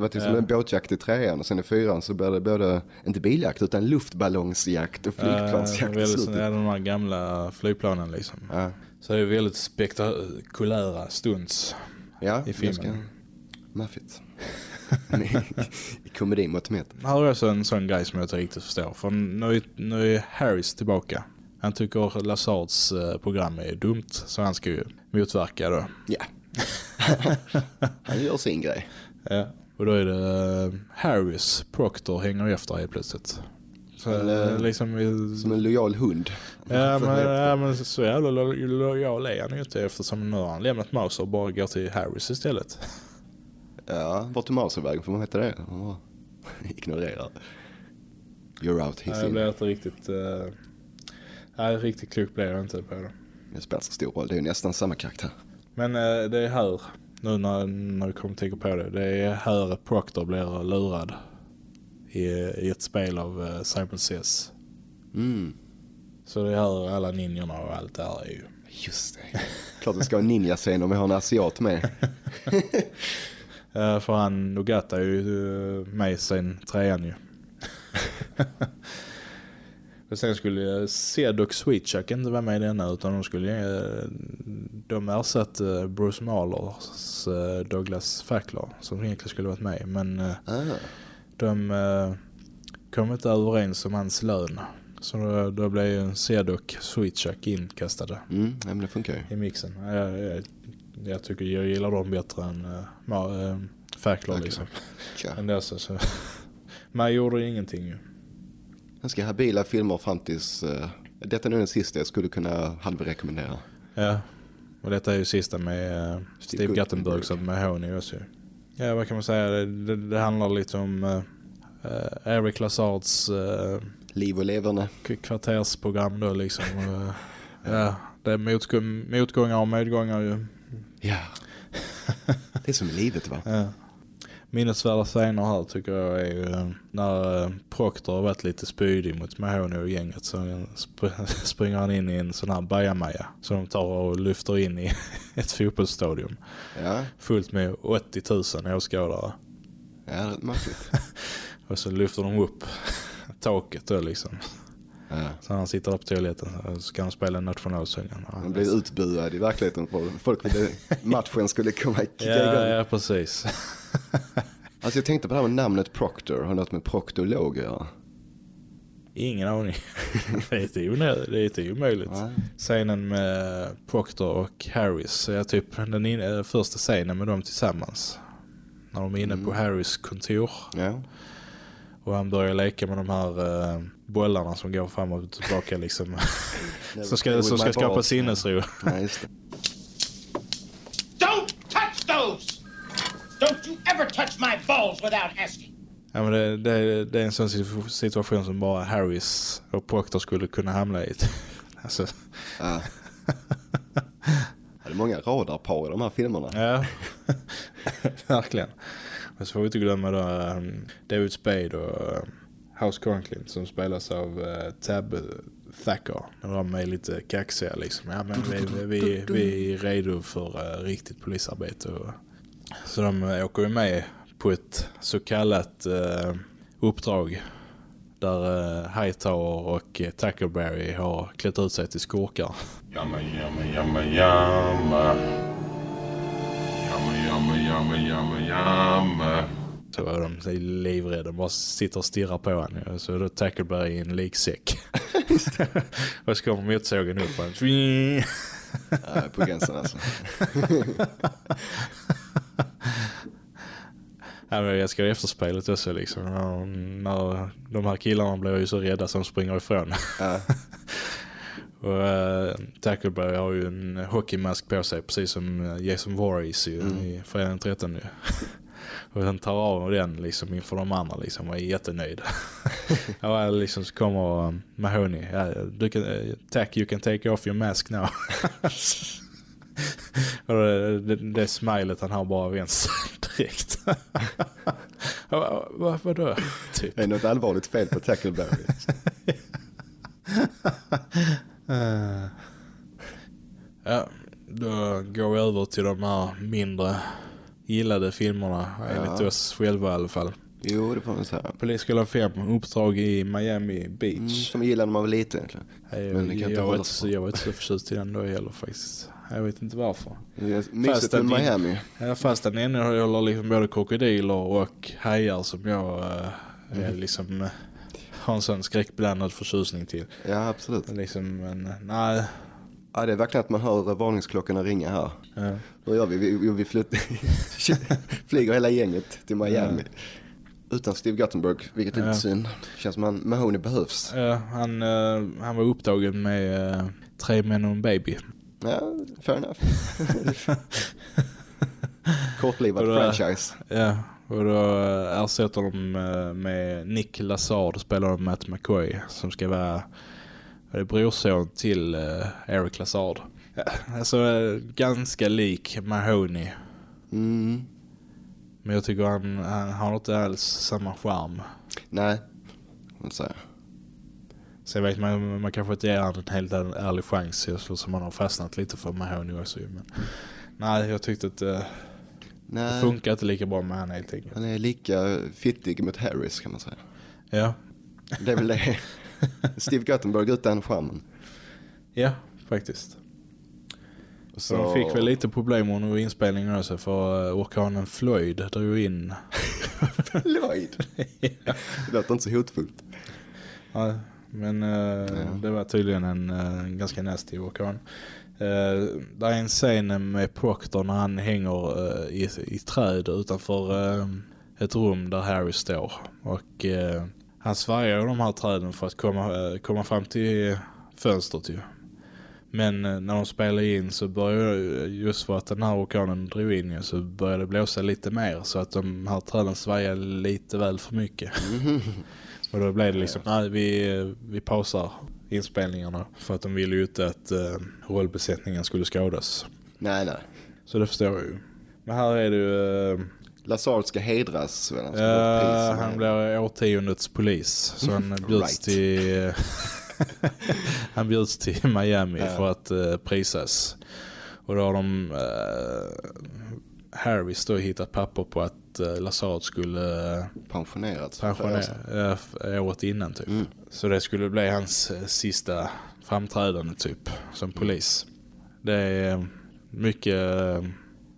det var till exempel en båtjakt i trean och sen i fyran så blev det både, inte biljakt, utan luftballongsjakt och flygplansjakt. I väldigt, ja, de här gamla flygplanen liksom. Ja, Så det är väldigt spektakulära stunds. ja I filmen. ganska Maffigt. I, i komedimått mätt. Här är också en sån grej som jag inte riktigt förstår. För nu, är- nu är Harris tillbaka. Han tycker Lazards eh, program är dumt. Så han ska ju motverka då. Ja. Han gör sin grej. Ja. Och då är det eh, Harris Proctor hänger efter helt plötsligt. Så Han, eh, eh, liksom... Som en lojal hund. Ja men, ja men så jävla lo- lojal är han ju inte eftersom nu har han lämnat Mouse och bara går till Harris istället. Ja, vart tog Mauservägen? Får man heta det? Han bara ignorerar. You're out, he's jag in. blir inte riktigt... Uh, nej, riktigt klok blir jag inte på det. Det spelar så stor roll, det är ju nästan samma karaktär. Men eh, det är här, nu när, när vi kommer tänka på det, det är här Proctor blir lurad i, i ett spel av eh, Simon Says. Mm, Så det är här alla ninjorna och allt det här är ju. just det. Klart vi ska en ninja-scen om vi har en asiat med. Eh, för han Nogata är ju uh, med sen trean ju. sen skulle Zed och Sweetchuck inte vara med i denna utan de skulle uh, de ersatte Bruce Mahlers uh, Douglas Fackler som egentligen skulle varit med men Ah, de kom inte överens om hans lön. Så då, då blev Zed och Sweetchuck inkastade mm, ja, men det funkar i mixen. Jag, jag, jag tycker jag gillar dem bättre än uh, Fackler Fackler. liksom. Tja. Men det är så, så. Man gjorde ingenting ju. Ganska habila filmer fram tills... Uh, detta är nu den sista jag skulle kunna halvrekommendera. Ja. Och detta är ju sista med uh, Steve, Steve Guttenberg som Mahoney också. Ja, vad kan man säga? Det, det, handlar lite om uh, Eric Lazards uh, Liv och leverne. kvartersprogram då liksom. Ja, det är motgång, motgångar och medgångar ju. Ja. Det är som i livet va? Ja. Minnesvärda scener här tycker jag är ju eh, när eh, Proctor har varit lite spydig mot Mahoney och gänget så sp- springer han in i en sån här bajamaja som de tar och lyfter in i ett fotbollsstadion. Ja, fullt med 80 000 åskådare. Ja det är maffigt. och så lyfter de upp taket då liksom Ja. så han sitter där på toaletten och så kan han spela nationalsången Han blev utbuad i verkligheten. Folk ville matchen skulle komma kicka ja, igång. ja, precis Alltså jag tänkte på det här med namnet Proctor. Har något med proktolog att göra? Ingen aning. det är inte onödigt, det är inte omöjligt. Nej. Scenen med Proctor och Harris är typ den in, eh, första scenen med dem tillsammans. När de är inne på Harris kontor Ja. och han börjar leka med de här eh, bollarna som går fram och tillbaka liksom. som ska, som ska skapa sinnesro. Ja, just det. Don't touch those! Don't you ever touch my balls without asking. Ja, men det, det, det är en sån situ- situation som bara Harris och Proctor skulle kunna hamna i. alltså, Ja. Det är många radarpar i de här filmerna. Ja, verkligen. Men så får vi inte glömma då um, David Spade och um, House Conklin som spelas av uh, Tab Thacker. När de är lite kaxiga liksom. Ja men vi, vi, vi är redo för uh, riktigt polisarbete. Och, så de eh, åker ju med på ett så kallat uh, uppdrag där uh, Hightower och uh, Tackleberry har klätt ut sig till skurkar. Jamma, jamma, jamma, jamma. Jamma, jamma, jamma, jamma, jamma. Så är de är livrädda. De bara sitter och stirrar på honom. Så det Tackleberry i en liksäck. och så kommer motsågen upp. Och han... Ja, på gränsen alltså. Ja, men jag ska efterspelet också liksom. När, de här killarna blir ju så rädda som springer ifrån. Ja. och uh, Tackleberry har ju en hockeymask på sig precis som eh, Jason Voorhees Mm. i Fredagen 13 ju. Och han tar av den liksom inför de andra liksom och är jättenöjd. och liksom så kommer um, Mahoney. Du kan, uh, tack, you can take off your mask now. och det, det, det smilet han har bara vänster direkt. vad, vad, vadå? Typ. Det är något allvarligt fel på Tackleberry. Eh, ja, då går vi över till de här mindre gillade filmerna, enligt Ja. oss själva i alla fall. Jo, det får man säga. Polisskolan 5, uppdrag i Miami Mm, Beach. som gillade när man var liten egentligen. Nej, men det kan jag, inte inte, så- jag var inte så förtjust i den då heller faktiskt. Jag vet inte varför. Mysigt Fast med Miami. Ja, fast den innehåller liksom både krokodiler och hajar som jag uh, är liksom, eh, har en sån skräckblandad förtjusning till. Ja, absolut. Liksom, men nej. Ja, det är verkligen att man hör varningsklockorna ringa här. Ja. Vad gör vi? Vi, vi flytt, flyger hela gänget till Miami. Utan Steve Guttenberg, vilket är Ja. lite synd. Känns som han, Mahoney behövs. Ja, han, eh, han var upptagen med eh, tre män och en baby. Ja, fair enough. Kortlivad franchise. Ja, och då eh, ersätter de med Nick Lazard spelar de Matt McCoy som ska vara vad är det, brorson till eh, Eric Lazard. Ja, alltså eh, ganska lik Mahoney. Mm. Men jag tycker han, han har inte alls samma charm. Nej, vad säger Sen vet man, man kanske inte ger han en helt ärlig chans eftersom man har fastnat lite för Mahoney också. Men, nej, jag tyckte att eh, det Nej, funkar inte lika bra med han helt enkelt. han är lika fittig mot Harris kan man säga. Ja, Det är väl det. Steve Guttenberg utan charmen. ja faktiskt. Så de fick väl lite problem under inspelningen också för eh, orkanen Floyd drog in. Lloyd. Det låter inte så hotfullt. Ja, men eh, det var tydligen en, en ganska nasty orkan. Uh, det är en scen med Proctor när han hänger eh, i, i träd utanför ett rum där Harry står. Och han svärjar de här träden för att komma, eh, komma fram till fönstret ju. Men eh, när de spelar in så börjar just för att den här orkanen drog in ju, så började det blåsa lite mer så att de här träden svajar lite väl för mycket. Och då blev det liksom, nej vi, vi pausar inspelningarna för att de ville ju inte att uh, rollbesättningen skulle skadas. Nej, nej. Så det förstår jag ju. Men här är det ju, uh, Lazard ska hedras. väl? Han ska uh, han blir årtiondets polis. Så han bjuds Right. till han bjuds till Miami för att uh, prisas. Och då har de uh, Harris då hittat papper på att uh, Lazard skulle uh, Pensionerat. för flera år sedan. pensionär äh, året innan typ. Mm. Så det skulle bli hans eh, sista framträdande typ som polis. Det är eh, mycket eh,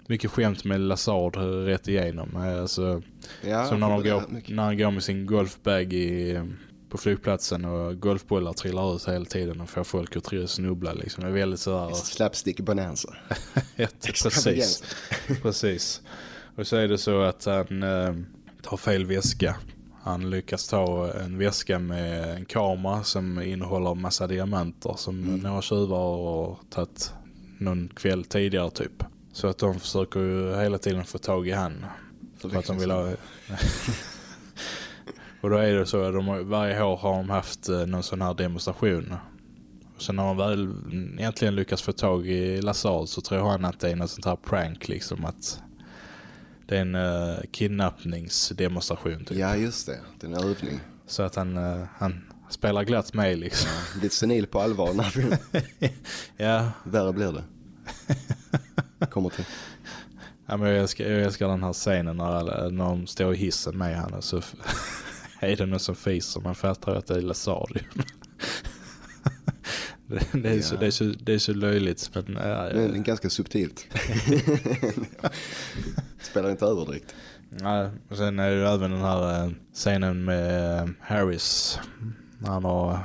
mycket skämt med Lazard rätt igenom. Eh, Alltså, Ja, som när, han de går, när han går med sin golfbag i, på flygplatsen och golfbollar trillar ut hela tiden och får folk att snubbla. Liksom. Det är väldigt sådär... Slapstick bonanza. precis. Precis. Och så är det så att han eh, tar fel väska. Han lyckas ta en väska med en kamera som innehåller massa diamanter som Mm. några tjuvar har tagit någon kväll tidigare typ. Så att de försöker ju hela tiden få tag i han. För att de vill ha... Och då är det så att de, varje år har de haft eh, någon sån här demonstration. Så när de väl egentligen lyckas få tag i Lazard så tror han att det är något sånt här prank liksom att det är en uh, kidnappningsdemonstration typ. Ja, just det. Det är en övning. Så att han, eh, han spelar glatt med liksom. Lite senil på allvar. Ja, Värre blir det. Kommer till. ja men jag, älskar, jag älskar den här scenen när, när de står i hissen med henne så är det någon som fiser. Man fattar att det är ju. det, det, är så, Ja. det, är så, det är så löjligt. Men, ja, ja. Men ganska subtilt. Spelar inte över direkt. Ja, och sen är det även den här eh, scenen med eh, Harris. Han har,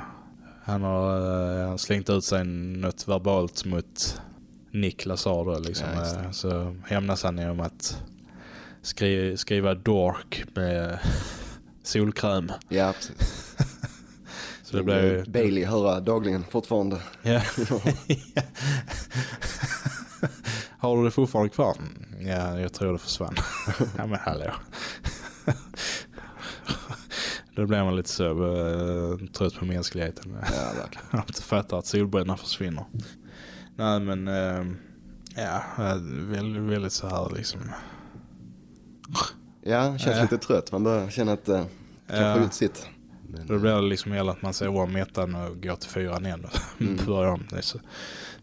han har eh, slängt ut sig något verbalt mot Nick Lazar då, liksom. Ja. Eh, Så hämnas han genom att skri, skriva dork med solkräm. Ja, precis. Så det blir ju... Bailey höra dagligen fortfarande. Ja. Har du det fortfarande kvar? Ja, jag tror det försvann. ja, men hallå. Då blir man lite så uh, trött på mänskligheten. Ja, verkligen. Jag inte fattar att solbränna försvinner. Nej, men eh, ja, eh, väldigt, väldigt så här liksom. Ja, känns Ja. lite trött. Man börjar känna att det kan Ja. få ut sitt. Men, Då blir det liksom hela att man ser om ettan och går till fyran igen och Mm. börjar om. Det är så.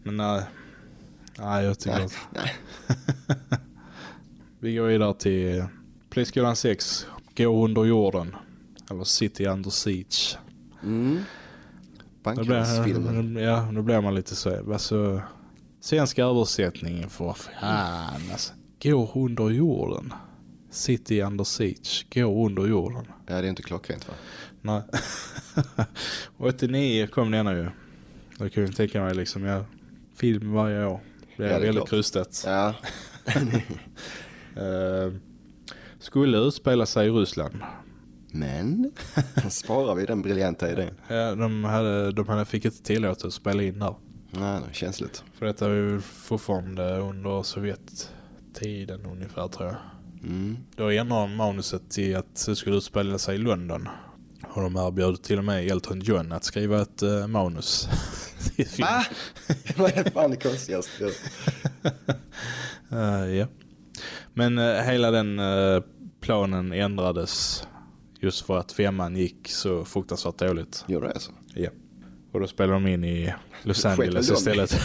Men nej, nej, jag tycker nej, nej. Vi går vidare till Polisskolan 6. Gå under jorden. Eller City Under Siege. Mm. Bankrånsfilmen. blir, ja, då blir man lite så. Alltså, svenska översättningen för fan alltså. Gå under jorden. City Under Siege. Gå under jorden. Ja, det är inte klockrent va? Nej. 89 kom denna ju. Då kan jag tänka mig liksom, ja, film varje år. Det är, Ja, väldigt klart. krustet. Ja, Eh, skulle utspela sig i Ryssland. Men då sparar vi den briljanta idén. Ja, de, hade, de hade fick inte tillåta att spela in där. Nej, det är känsligt. För detta är ju fortfarande under Sovjettiden ungefär tror jag. Mm. Då ändrade de manuset till att det skulle utspela sig i London. Och de erbjöd till och med Elton John att skriva ett eh, manus. Va? Vad är fan det konstigaste? Eh, ja. Men eh, hela den eh, planen ändrades just för att femman gick så fruktansvärt dåligt. Gjorde det alltså? Ja. Och då spelade de in i Los Angeles istället.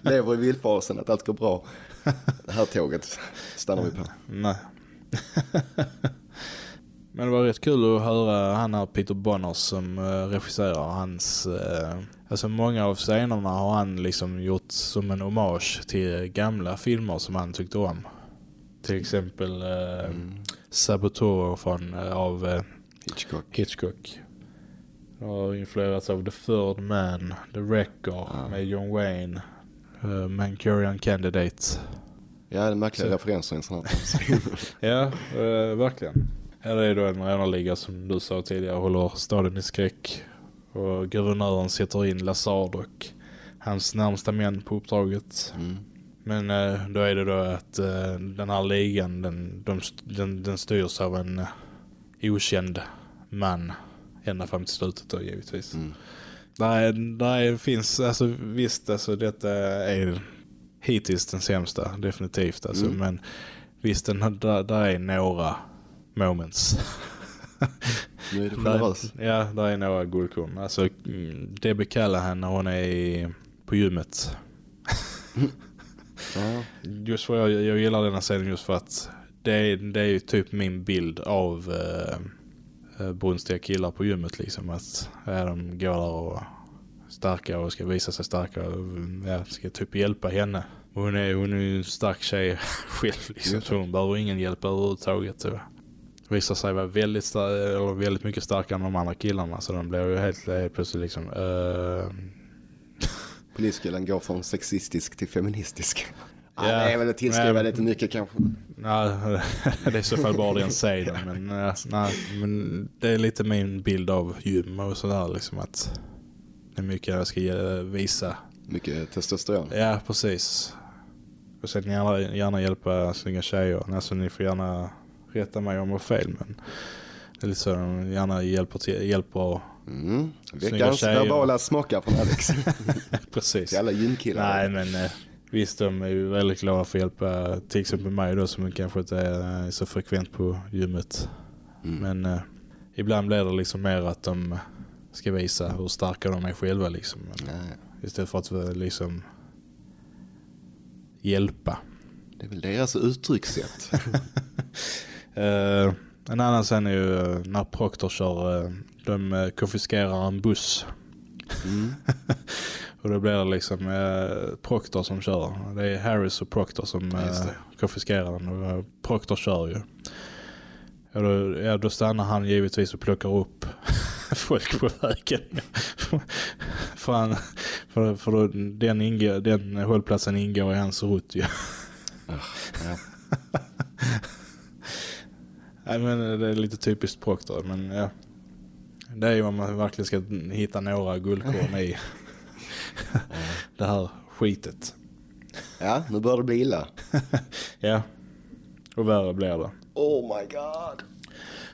Lever i vildfarelsen att allt går bra. Det här tåget stannar vi på. Nej. Men det var rätt kul att höra han här Peter Bonner som uh, regisserar hans... eh, alltså många av scenerna har han liksom gjort som en hommage till gamla filmer som han tyckte om. Till exempel uh, Saboteur från, eh, av eh, Hitchcock. Hitchcock. Har influerats av The Third Man, The Wrecker med John Wayne, uh, Manchurian Candidate. Ja, det är märkliga Så- referenser i en sån här. Ja, eh, verkligen. Här är då en rånarliga som du sa tidigare håller staden i skräck. Och guvernören sätter in Lazard och hans närmsta män på uppdraget. Mm. Men eh, då är det då att eh, den här ligan den, de, den, den styrs av en eh, okänd man ända fram till slutet då givetvis. Mm. Där är, finns, alltså visst alltså detta är hittills den sämsta definitivt alltså Mm. men visst den, där, där är några moments. Nu är Där, generös. ja, där är några guldkorn. Alltså mm, Debbie Callahan när hon är på gymmet. Ja. Just för jag, jag gillar denna scenen just för att det är, det är ju typ min bild av eh, eh, brunstiga killar på gymmet liksom. Att ja, de går där och starka och ska visa sig starka och ja, ska typ hjälpa henne. Hon är, hon är ju en stark tjej själv liksom. Så hon behöver ingen hjälp överhuvudtaget. Så. Visar sig vara väldigt, eller väldigt mycket starkare än de andra killarna. Så de blir ju helt, helt plötsligt liksom... eh, Poliskillen går från sexistisk till feministisk. Ja, Ja, det är väl att tillskriva men- lite mycket kanske. Nej, det är i så fall bara den scenen. Men, eh, nej, men det är lite min bild av gym och sådär. Liksom att det är mycket jag ska visa. Mycket testosteron. Ja, precis. Och sen gärna, gärna hjälpa snygga tjejer. Alltså ni får gärna rätta mig om jag har fel. Men lite så de gärna hjälper, till, hjälper Mm. Veckans verbala smockar från Alex. precis. Till alla gymkillar. Nej, men eh, visst de är ju väldigt glada för att hjälpa till exempel mig då som kanske inte är eh, så frekvent på gymmet. Mm. Men eh, ibland blir det liksom mer att de ska visa hur starka de är själva liksom. Nej, Istället för att eh, liksom hjälpa. det är väl deras uttryckssätt. Eh, en annan sen är ju eh, när Proctor kör, eh, de eh, konfiskerar en buss. Mm. och då blir det liksom eh, Proctor som kör. Det är Harris och Proctor som Ja, eh, konfiskerar den och Proctor kör ju. Och då, ja, då stannar han givetvis och plockar upp folk på vägen. för, han, för, för då, den, ingår, den hållplatsen ingår i hans rutt ju. ja. Nej men det är lite typiskt Proctor men ja. Det är ju om man verkligen ska hitta några guldkorn i det här skitet. ja, nu börjar det bli illa. Ja. Och värre blir det. Oh my god.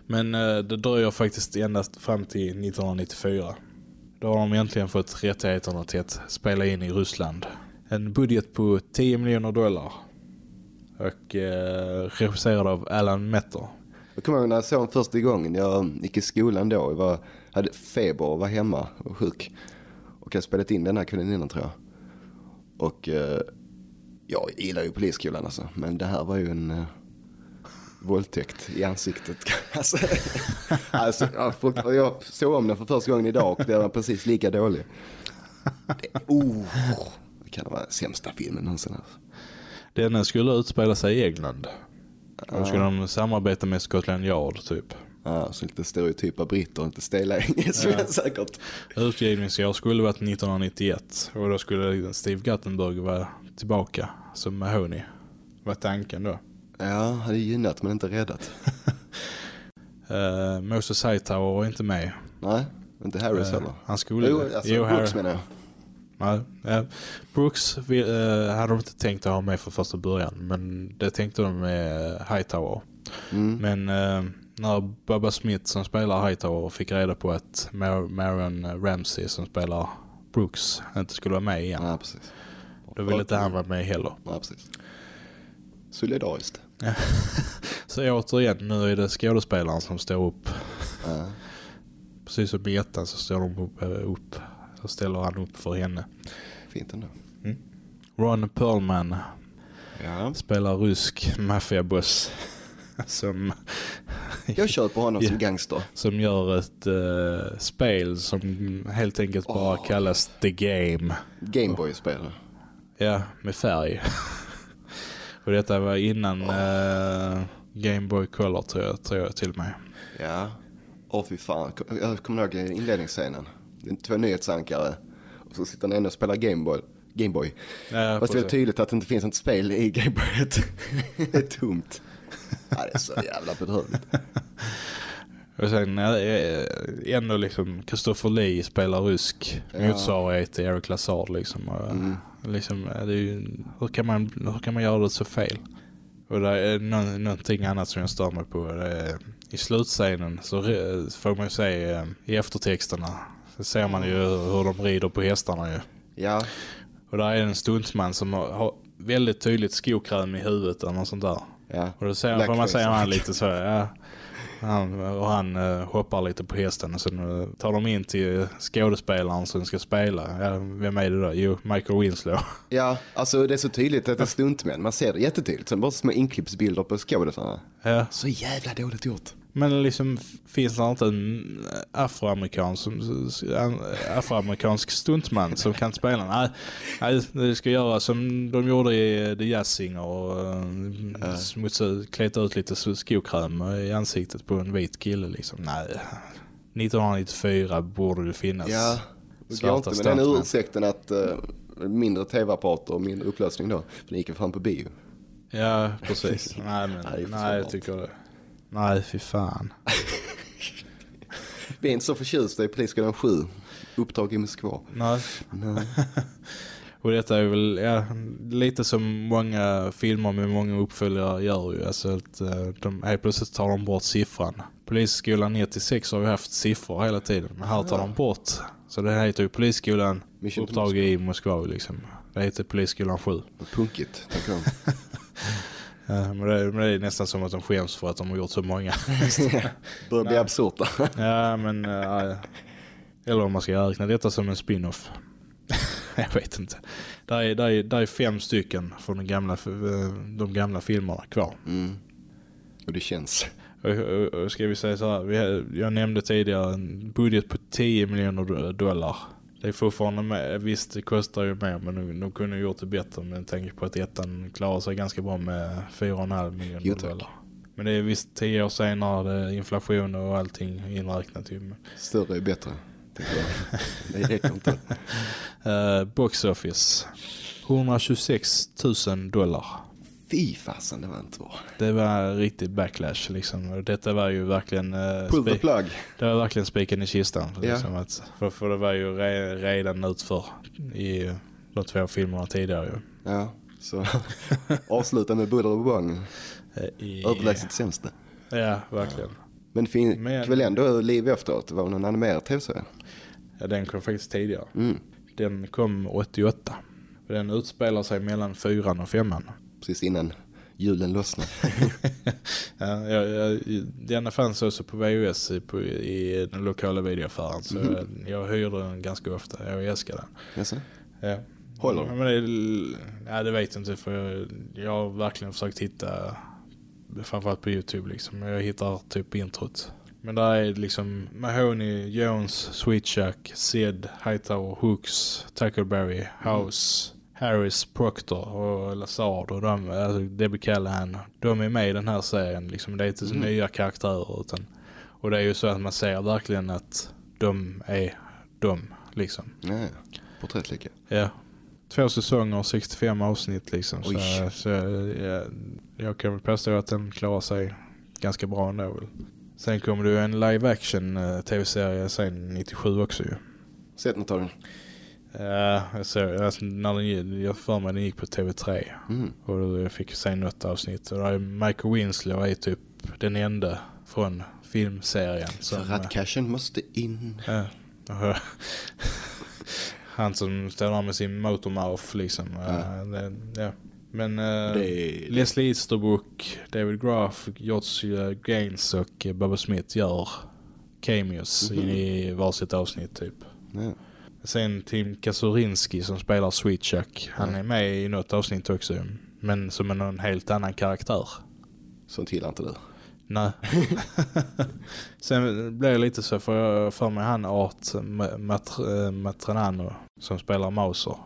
Men eh, det dröjer faktiskt endast fram till 1994. Då har de äntligen fått rättigheterna till att spela in i Ryssland. En budget på 10 miljoner dollar. Och eh, regisserad av Alan Metter. Jag kommer ihåg när jag såg den första gången. Jag gick i skolan då. Jag var, hade feber och var hemma och sjuk. Och jag spelat in den här kvällen innan tror jag. Och eh, jag gillar ju polisskolan alltså. Men det här var ju en eh, våldtäkt i ansiktet. alltså, alltså, jag, jag såg om den för första gången idag och den var precis lika dålig. Det, oh, det kan vara den sämsta filmen någonsin. Alltså. Den skulle utspela sig i England. Då skulle de samarbeta med Scotland Yard typ. Ja, så lite stereotypa britter, inte stela engelska säkert. Utgivningsår skulle varit 1991 och då skulle Steve Guttenberg vara tillbaka som Mahoney. Vad tanken då? Ja, hade gynnat men inte räddat. Uh, Moses Hightower var inte med. Nej, inte Harris Eh, heller. han skulle... Jo, alltså Jo, Brooks Harry- menar jag. Nej. Brooks eh, hade de inte tänkt att ha med från första början. Men det tänkte de med Hightower. Mm. Men eh, när Bubba Smith som spelar Hightower fick reda på att Mar- Marion Ramsey som spelar Brooks inte skulle vara med igen. Ja, precis. Då ville inte han vara med heller. Ja, precis. Solidariskt. Så återigen, nu är det skådespelaren som står upp. Ja. Precis som i ettan så står de upp, eh, upp. Så ställer han upp för henne. Fint ändå. Ron Perlman Ja. spelar rysk maffiaboss. Som, Jag köper honom som Ja. gangster. som gör ett eh, spel som helt enkelt bara kallas The Game. Gameboy-spelare. Ja, med färg. Och detta var innan eh, Game Boy Color tror jag, tror jag till med. Ja. Åh fy fan. Jag kommer ihåg inledningsscenen. Två nyhetsankare. Och så sitter han ändå och spelar Gameboy. Gameboy. Ja, Fast det är precis. tydligt att det inte finns ett spel i Gameboyet. det är tomt. Ja, det är så jävla bedrövligt. Och sen eh, ändå liksom Christopher Lee spelar rysk Ja. motsvarighet till Eric Lazard liksom. Och, Mm. liksom eh, det är ju, hur, kan man, hur kan man göra det så fel? Och det är nå- någonting annat som jag stör mig på. Det är, I slutscenen så får man ju se eh, i eftertexterna så ser man ju hur de rider på hästarna ju. Ja, Och där är en stuntman som har, väldigt tydligt skokräm i huvudet eller något sånt där. ja. Och då ser, får man Blackface. han lite så, ja. Han, och han uh, hoppar lite på hästen och sen uh, tar de in till skådespelaren som ska spela. Ja, vem är det då? Jo, Michael Winslow. Ja, alltså det är så tydligt att det är stuntmän. Man ser det jättetydligt. Sen bara små inklippsbilder på skådisarna. Ja. Så jävla dåligt gjort. Men liksom finns det inte en afroamerikan som, en afroamerikansk stuntman som kan spela? Nej, nej, det ska göra som de gjorde i The Jazz Singer och uh, smutsa, kleta ut lite skokräm i ansiktet på en vit kille liksom. Nej, 1994 borde det finnas. Ja, det svarta inte med den stuntmän. ursäkten att uh, mindre tv-apparater och mindre upplösning då. För det gick ju fram på bio. Ja, precis. Nej, men, Nej, jag tycker det. Nej, fy fan. Vi är inte så förtjusta i Polisskolan 7. Uppdrag i Moskva. Nej. Nej. Och detta är väl ja, lite som många filmer med många uppföljare gör ju. Alltså att eh, de, helt plötsligt tar de bort siffran. Polisskolan 1-6 har ju haft siffror hela tiden. Men här tar de bort. Så det heter ju Polisskolan Mission to uppdrag i Moskva liksom. Det heter Polisskolan 7. Punkigt, de. Ja, men, det, är- men det är nästan som att de skäms för att de har gjort så många. Börjar bli absurt. ja, men... eh, Eller om man ska räkna detta som en spin-off. jag vet inte. Där är, där, är, där är fem stycken från de gamla, eh, de gamla filmerna kvar. Mm. Och det känns. Ska vi säga så här, jag nämnde tidigare en budget på 10 miljoner do- dollar. Det är fortfarande med, visst det kostar ju mer men de, de kunde gjort det bättre men jag tänker på att ettan klarar sig ganska bra med 4,5 miljoner dollar. Men det är visst 10 år senare, inflation och allting inräknat ju. Större är bättre. jag. Det räcker inte. eh, box office, 126 000 dollar. Fy fasen, det var inte bra. Det var riktigt backlash liksom. Detta var ju verkligen... eh, Pull the plug. Det var verkligen spiken i kistan. Ja. Liksom att, för, för det var ju re, redan utför i de två filmerna tidigare. Ju. Ja, så avsluta med buller och bång. Eh, I, Överlägset sämsta. Ja, verkligen. Men det finns Men- väl ändå liv efteråt. Det var någon animerad tv-serie. Ja, den kom faktiskt tidigare. Mm. Den kom 88. Och Den utspelar sig mellan fyran och femman. Precis innan julen lossnade. Ja, jag, jag, denna fanns också på VHS i, på, i den lokala videoaffären. Så Mhm. jag, jag hyrde den ganska ofta. Jag älskar den. Jaså? Ja. Håller Ja, men det, ja, det vet jag inte för jag, jag har verkligen försökt hitta framförallt på Youtube liksom. Jag hittar typ introt. Men där är liksom Mahoney, Jones, Sweet Chuck, Sid, Hightower, Hooks, Tackleberry, House, Harris, Proctor och Lazard och de, alltså Debbie Callahan. De är med i den här serien liksom. Det är inte så Mm. nya karaktärer utan och det är ju så att man ser verkligen att de är de liksom. Ja, ja. porträtt lika. Ja. Två säsonger, 65 avsnitt liksom. Så, Oj. så ja, jag kan väl påstå att den klarar sig ganska bra ändå. Väl. Sen kom det ju en live action eh, tv-serie sen 97 också ju. Sett något av den? Ja, jag såg, alltså, när den, jag för mig den gick på TV3. Mm. Och då jag fick se något avsnitt. Och där är Michael Winslow är typ den enda från filmserien. Som, För att cashen måste in. Ja. Och- Han som står där med sin motormouth liksom. Ja. Det, ja. Men eh, Det- Leslie Easterbrook, David Graff, George Gaines och eh, Bubba Smith gör cameos Mhm. i varsitt avsnitt typ. Ja. Sen Tim Kazurinski som spelar Sweet Chuck. Han är med i något avsnitt också. Men som en helt annan karaktär. Sånt gillar inte du. Nej. Sen blev det lite så för jag för mig han Art Mat- eh, Matranano som spelar Mauser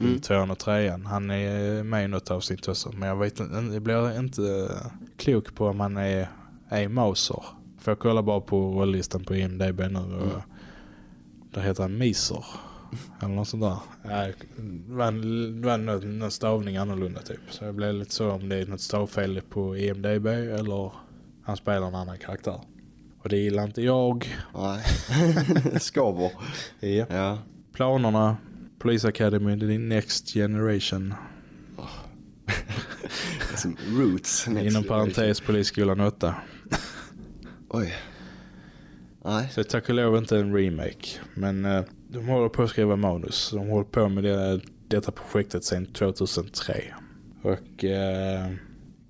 i Mm. tvåan och trean. Han är med i något avsnitt också. Men jag vet inte, jag blir inte klok på om han är, är Mauser. För jag kollar bara på rollistan på IMDB nu och Mm. Där heter han Miser. Eller något sånt där. Det var, en- det var stavning annorlunda typ. Så jag blev lite så om det är något stavfel på IMDB eller han spelar en annan karaktär. Och det gillar inte jag. Nej. Skaver. Ja. Ja. Planerna. Police Academy, the next generation. Som roots. next Inom parentes Polisskolan 8. Oj. Nej. Så tack och lov inte en remake. Men eh, de håller på att skriva manus. De håller på med det, detta projektet sedan 2003. Och eh,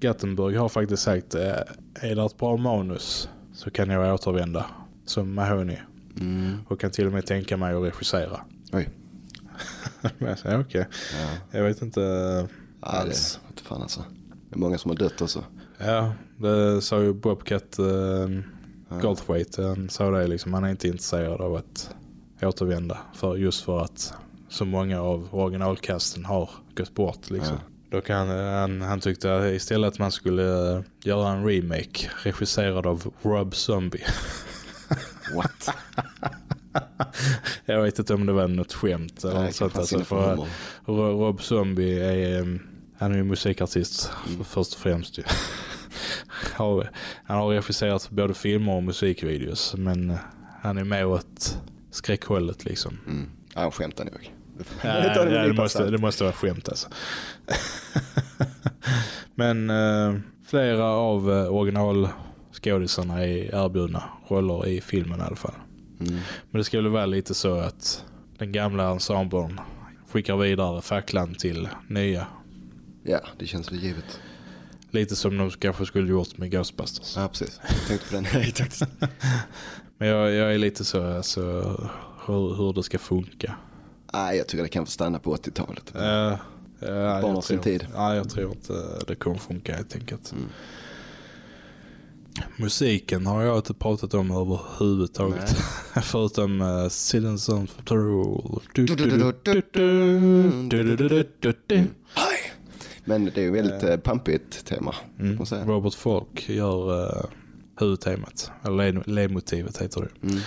Gattenberg har faktiskt sagt eh, är det ett bra manus så kan jag återvända som Mahoney. Mm. Och kan till och med tänka mig att regissera. Oj. Men jag säger okej. Ja. Jag vet inte eh, Nej, det alls. vet fan alltså. Det är många som har dött också. Ja, det sa ju Bobcat eh, Goldthwait. Han sa det liksom. Han är inte intresserad av att återvända. För, just för att så många av originalkasten har gått bort liksom. Då kan, han, han tyckte att istället att man skulle eh, göra en remake regisserad av Rob Zombie. What? Jag vet inte om det var något skämt eller Nej, något sånt. Alltså, för, Rob Zombie är, em, han är ju musikartist Mm. först och främst ju. Har- han har regisserat både filmer och musikvideos men eh, han är med åt skräckhållet liksom. Mm. Ja, han skämtar nog. Ja, det det, måste, det måste vara skämt alltså. men eh, flera av eh, originalskådisarna är erbjudna roller i filmen i alla fall. Mm. Men det skulle vara lite så att den gamla ensemblen skickar vidare facklan till nya. Ja, det känns väl givet. Lite som de kanske skulle gjort med Ghostbusters. Ja, precis. Jag tänkte på den här faktiskt. Men jag, jag är lite så alltså, hur, hur det ska funka. Nej, jag tycker det kan få stanna på 80-talet. Uh, ja, Barn sin tror- tid. Ja, jag tror inte det kommer funka helt enkelt. Musiken har jag inte pratat om överhuvudtaget. Förutom uh, Silence on Patrol. Du, Men det är ju väldigt uh, pampigt tema. Mm. Robert Falk gör uh, huvudtemat. Eller led- ledmotivet heter det. Mm.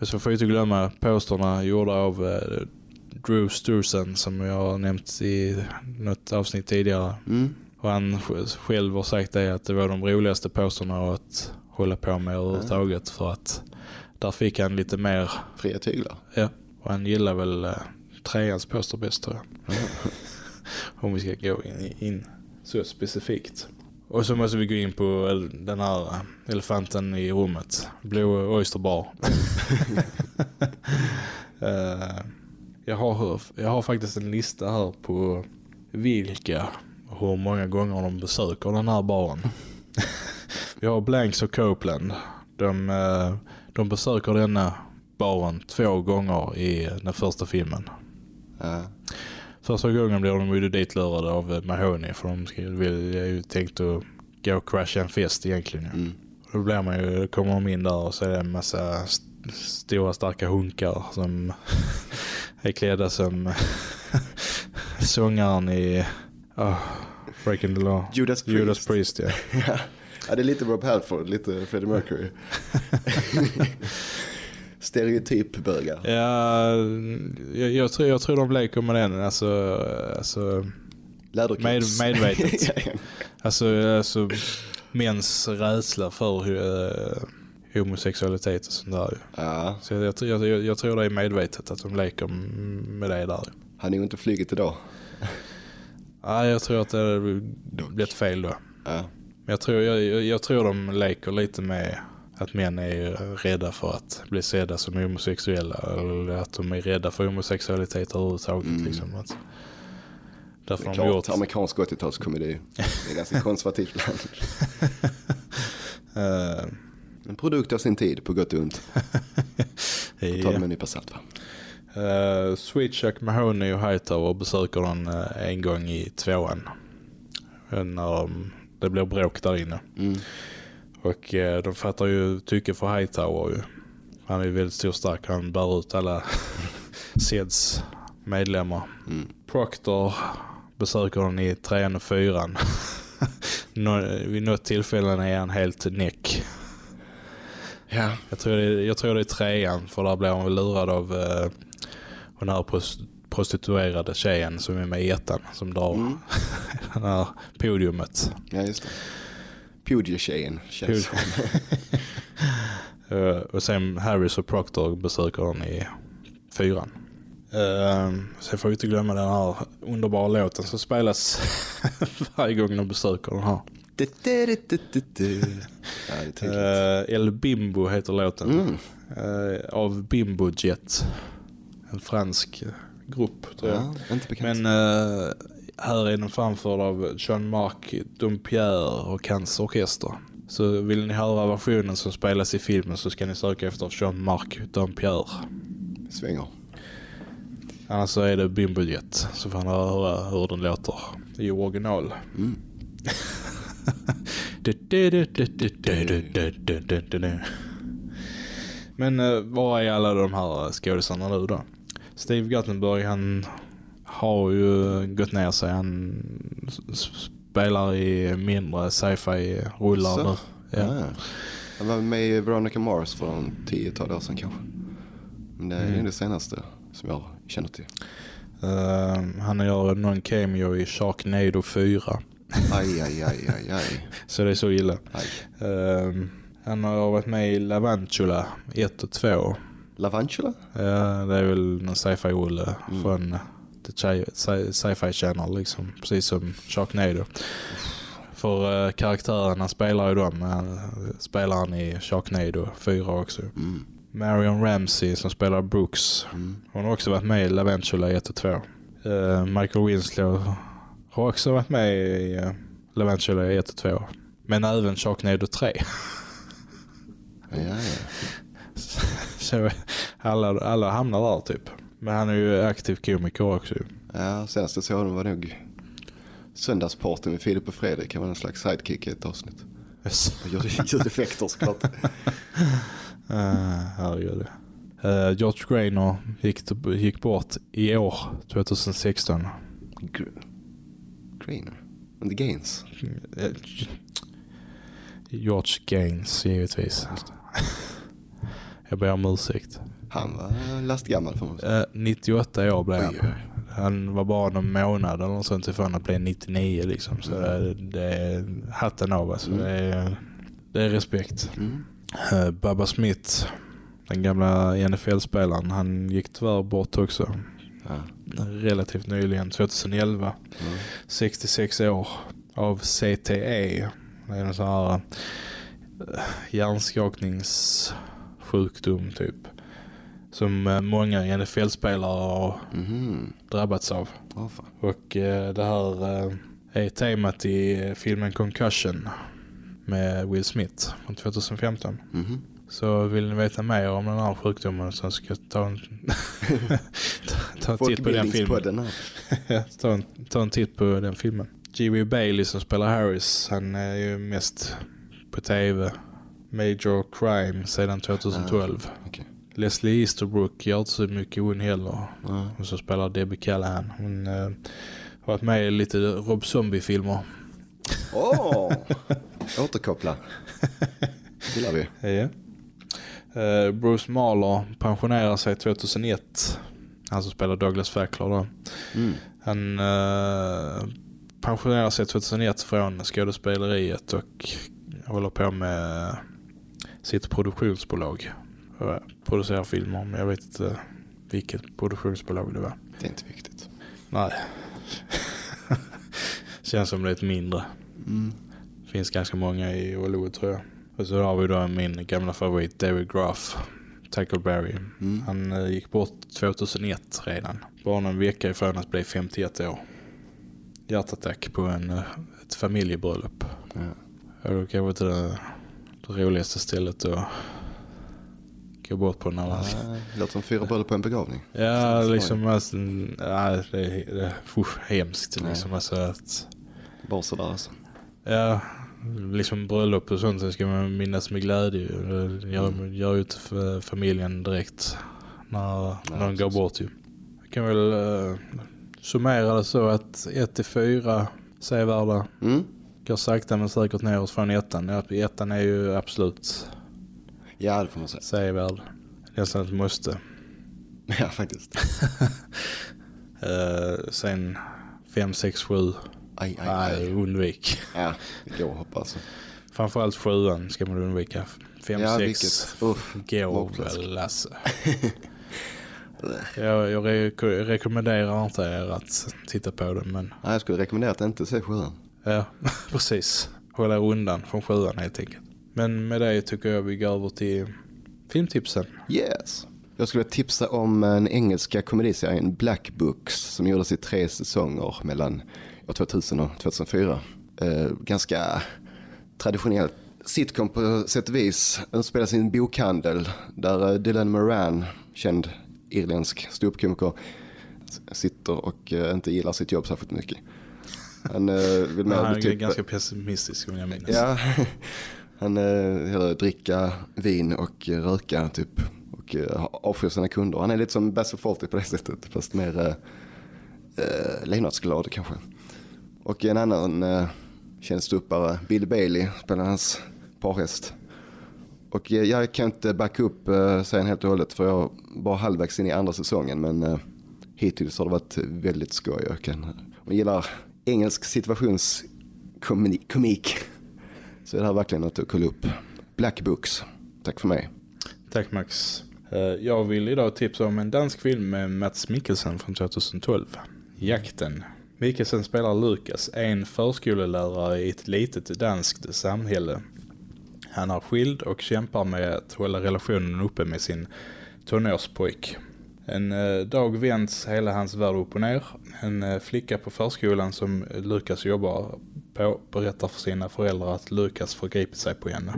Så får jag inte glömma posterna gjorda av eh, Drew Sturzen som jag har nämnt i något avsnitt tidigare. Mm. Och han sj- själv har sagt det att det var de roligaste posterna att hålla på med överhuvudtaget för att där fick han lite mer Fria tyglar. Ja, och han gillar väl uh, treans poster bäst tror jag. Om vi ska gå in, in så specifikt. Och så måste vi gå in på den här eh, elefanten i rummet. Blue Oyster Bar. Eh, jag, har, jag har faktiskt en lista här på vilka hur många gånger de besöker den här baren. vi har Blanks och Copeland. De, eh, de besöker denna baren två gånger i den första filmen. Ja. Första gången blir de ju ditlurade av eh, Mahoney för de ska, vill, är ju tänkt att gå och crasha en fest egentligen. Mm. Då blir man ju, då kommer de in där och så är det en massa st stora starka hunkar som är klädda som sångaren i oh, Breaking the Law. Judas Priest. Judas Priest ja. ja. det är lite Rob Halford, lite Freddie Mercury. Stereotypbögar. Ja, jag, jag, tror, jag tror de leker med den. Alltså, alltså med, medvetet. Alltså, alltså mäns rädsla för uh, homosexualitet och sånt där. ja, Så jag, jag, tror- jag, jag tror det är medvetet att de leker med det där. han är ju inte flyget idag. Ja, jag tror att det har blivit fel då. Ja. Jag tror, jag, jag, tror de leker lite med att män är rädda för att bli sedda som homosexuella. Eller att de är rädda för homosexualitet överhuvudtaget. Mm. Liksom, att, därför Det är de gjort... klart, amerikansk 80-talskomedi. Det är ganska konservativt land. eh, En produkt av sin tid, på gott och ont. Ta det ja. med en nypa salt va? Uh, Sweetchuck, Mahoney och Hightower besöker den eh, en gång i tvåan. Eh, När um, det blir bråk där inne. Mm. Och eh, de fattar ju tycke för Hightower ju. Han är ju väldigt stor stark. Han bär ut alla SEDs medlemmar. Mm. Proctor besöker den i trean och fyran. Nå, vid något tillfälle är han helt näck. Ja. Jag tror, det, jag tror det är trean för där blir han väl lurad av uh, den här pros, prostituerade tjejen som är med i ettan som drar Mm. det här podiumet. ja, just det. Pudge-tjejen känns. Eh, och sen Harris och Proctor besöker den i fyran. Uh, sen får vi inte glömma den här underbara låten som spelas varje gång de besöker den här. Ja. Uh, El Bimbo heter låten. Mm. Eh, av Bimbo Jet. En fransk grupp tror jag. Ja. Men eh, här är den framförd av Jean-Marc Dompierre och hans orkester. Så vill ni höra versionen som spelas i filmen så ska ni söka efter Jean-Marc Dompierre. Svänger. Annars så är det Bimbo Jet. Så får ni höra hur den låter i original. Mm. Men uh, var är alla de här skådisarna nu då? Steve Guttenberg han har ju gått ner sig. Han spelar i mindre sci-fi rullar nu. Ja. Ja. Han var med i Veronica Mars för en tiotal år sedan kanske. Men det är Mm. det senaste som jag känner till. Eh, han gör någon cameo i Sharknado 4. Aj, aj, aj, aj, aj. Så det är så illa. Eh, han har varit med i Lavantula 1 och 2. Lavantula? Ja, det är väl en sci-fi-rulle Mm. från Sci- Sci-Fi Channel liksom. Precis som Sharknado. För uh, karaktären han spelar ju dem. Han spelar han i Sharknado 4 också. Mm. Marion Ramsey som spelar Brooks. Hon har också varit med i Laventula 1 och 2. Uh, Michael Winslow har också varit med i uh, Laventula 1 och 2. Men även Sharknado 3. Ja, ja. Så alla, alla hamnar där typ. Men han är ju aktiv komiker också. ja senast jag såg honom var nog Söndagsparten med Filip och Fredrik. Han var en slags sidekick i ett avsnitt. Yes. Jag gjorde ljudeffekter såklart. Uh, herregud. Uh, George Grainer gick, gick bort i år, 2016. Gr- Greener. And the Gains. Eh, George Gaines, givetvis. Jag ber om ursäkt. Han var lastgammal man säga. Uh, 98 år blev han. Han var bara någon månad eller något sånt ifrån att bli 99 liksom. Så det, det är hatten av alltså. Det, är, det är respekt. Mm. Uh, Bubba Smith, den gamla NFL-spelaren, han gick tyvärr bort också. Ja. Relativt nyligen, 2011. 66 år av CTE. Det är en sån här uh, hjärnskakningssjukdom typ. Som eh, många NFL-spelare har Mhm. drabbats av. Fan. Och eh, det här eh, är temat i filmen Concussion med Will Smith från 2015. Mhm. Så vill ni veta mer om den här sjukdomen så ska jag ta en, ta, en titt på den filmen. Ta, en, ta en titt på den filmen. G.W. Bailey som spelar Harris, han är ju mest på tv. Major Crime sedan 2012. Okej. Leslie Easterbrook gör inte så mycket hon heller. Ja. Hon som spelar Debbie Callahan. Hon eh, har varit med i lite Rob Zombie-filmer. Åh! Återkoppla. gillar vi. Ja. Eh, Bruce Marler pensionerar sig 2001. Han som spelar Douglas Fackler då. Mm. Han uh, pensionerar sig 2001 från skådespeleriet och håller på med sitt produktionsbolag. Och producerar filmer, men jag vet inte vilket produktionsbolag det var. Det är inte viktigt. Nej. Känns som ett mindre. Mm. Finns ganska många i Hollywood tror jag. Och så har vi då min gamla favorit David Graff. Tackleberry. Mm. Han eh, gick bort 2001 redan. Bara någon vecka ifrån att bli 51 år. Hjärtattack på en, eh, ett familjebröllop. Ja. Och det kanske inte det, det roligaste stället att gå bort på när man... Ja, låter som fyra bröllop på en begravning. Ja, liksom alltså, ja, det, är- det är usch, hemskt liksom. Alltså att, Bara sådär alltså. ja, liksom bröllop och sånt så ska man minnas med glädje. Det gör, gör ju inte för familjen direkt när Nej, någon går bort ju. Jag kan väl uh, summera det så att 1-4 sevärda Mm. Går sakta men säkert neråt från ettan. Ja, Ettan är ju absolut Ja, det får man säga. sevärd. Nästan ett måste. Ja, faktiskt. Uh, sen 5, 6, 7. Aj, aj, aj. undvik. Ja, det går att hoppa alltså. Framförallt sjuan ska man undvika. 5, Ja, 6 vilket. Uff, går väl alltså. jag, jag re- rekommenderar inte er att titta på det men Nej, jag skulle rekommendera att inte se sjuan ja, precis. Hålla undan från sjuan helt enkelt. Men med det tycker jag vi går över till filmtipsen. Yes. Jag skulle vilja tipsa om eh, en engelska komediserien Black Books som gjordes i tre säsonger mellan år 2000 och 2004. Eh, ganska traditionell sitcom på sätt och vis. Den spelas i en bokhandel där eh, Dylan Moran, känd irländsk ståuppkomiker, sitter och eh, inte gillar sitt jobb särskilt mycket. Han eh, vill Han är typ... ganska pessimistisk om jag minns. Ja, han eh, dricka vin och röka typ. Och eh, avskyr sina kunder. Han är lite som Basil Fawlty på det sättet. Fast mer eh, eh, levnadsglad kanske. Och en annan eh, känd ståuppare, Bill Bailey, spelar hans parhäst. Och eh, jag kan inte backa upp eh, serien helt och hållet för jag var halvvägs in i andra säsongen. Men eh, hittills har det varit väldigt skoj. Jag kan, om gillar engelsk situationskomik så är det här verkligen något att kolla upp. Black Books. Tack för mig. Tack Max. Eh, jag vill idag tipsa om en dansk film med Mats Mikkelsen från 2012. Jakten. Mikkelsen spelar Lukas, en förskolelärare i ett litet danskt samhälle. Han är skild och kämpar med att hålla relationen uppe med sin tonårspojk. En eh, dag vänds hela hans värld upp och ner. En eh, flicka på förskolan som Lukas jobbar på berättar för sina föräldrar att Lukas förgripit sig på henne.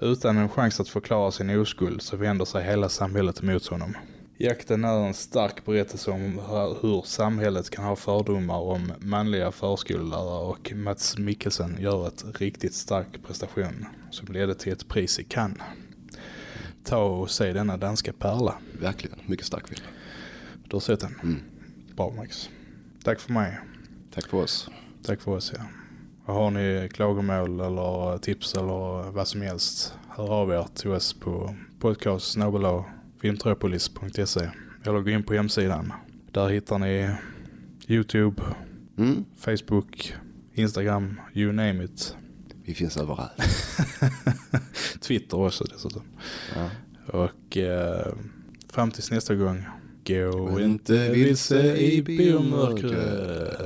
Utan en chans att förklara sin oskuld så vänder sig hela samhället emot honom. Jakten är en stark berättelse om hur samhället kan ha fördomar om manliga förskollärare och Mats Mikkelsen gör ett riktigt stark prestation som ledde till ett pris i Cannes. Ta och se denna danska pärla. Verkligen, mycket stark film. Du har sett den? Mm. Bra Max. Tack för mig. Tack för oss. Tack för oss, ja. Har ni klagomål eller tips eller vad som helst, hör av er till oss på podcast filmtropolis.se eller gå in på hemsidan. Där hittar ni Youtube, Mm. Facebook, Instagram, you name it. Vi finns överallt. Twitter också dessutom. Ja. Och eh, fram tills nästa gång, gå inte vilse i biomörkret.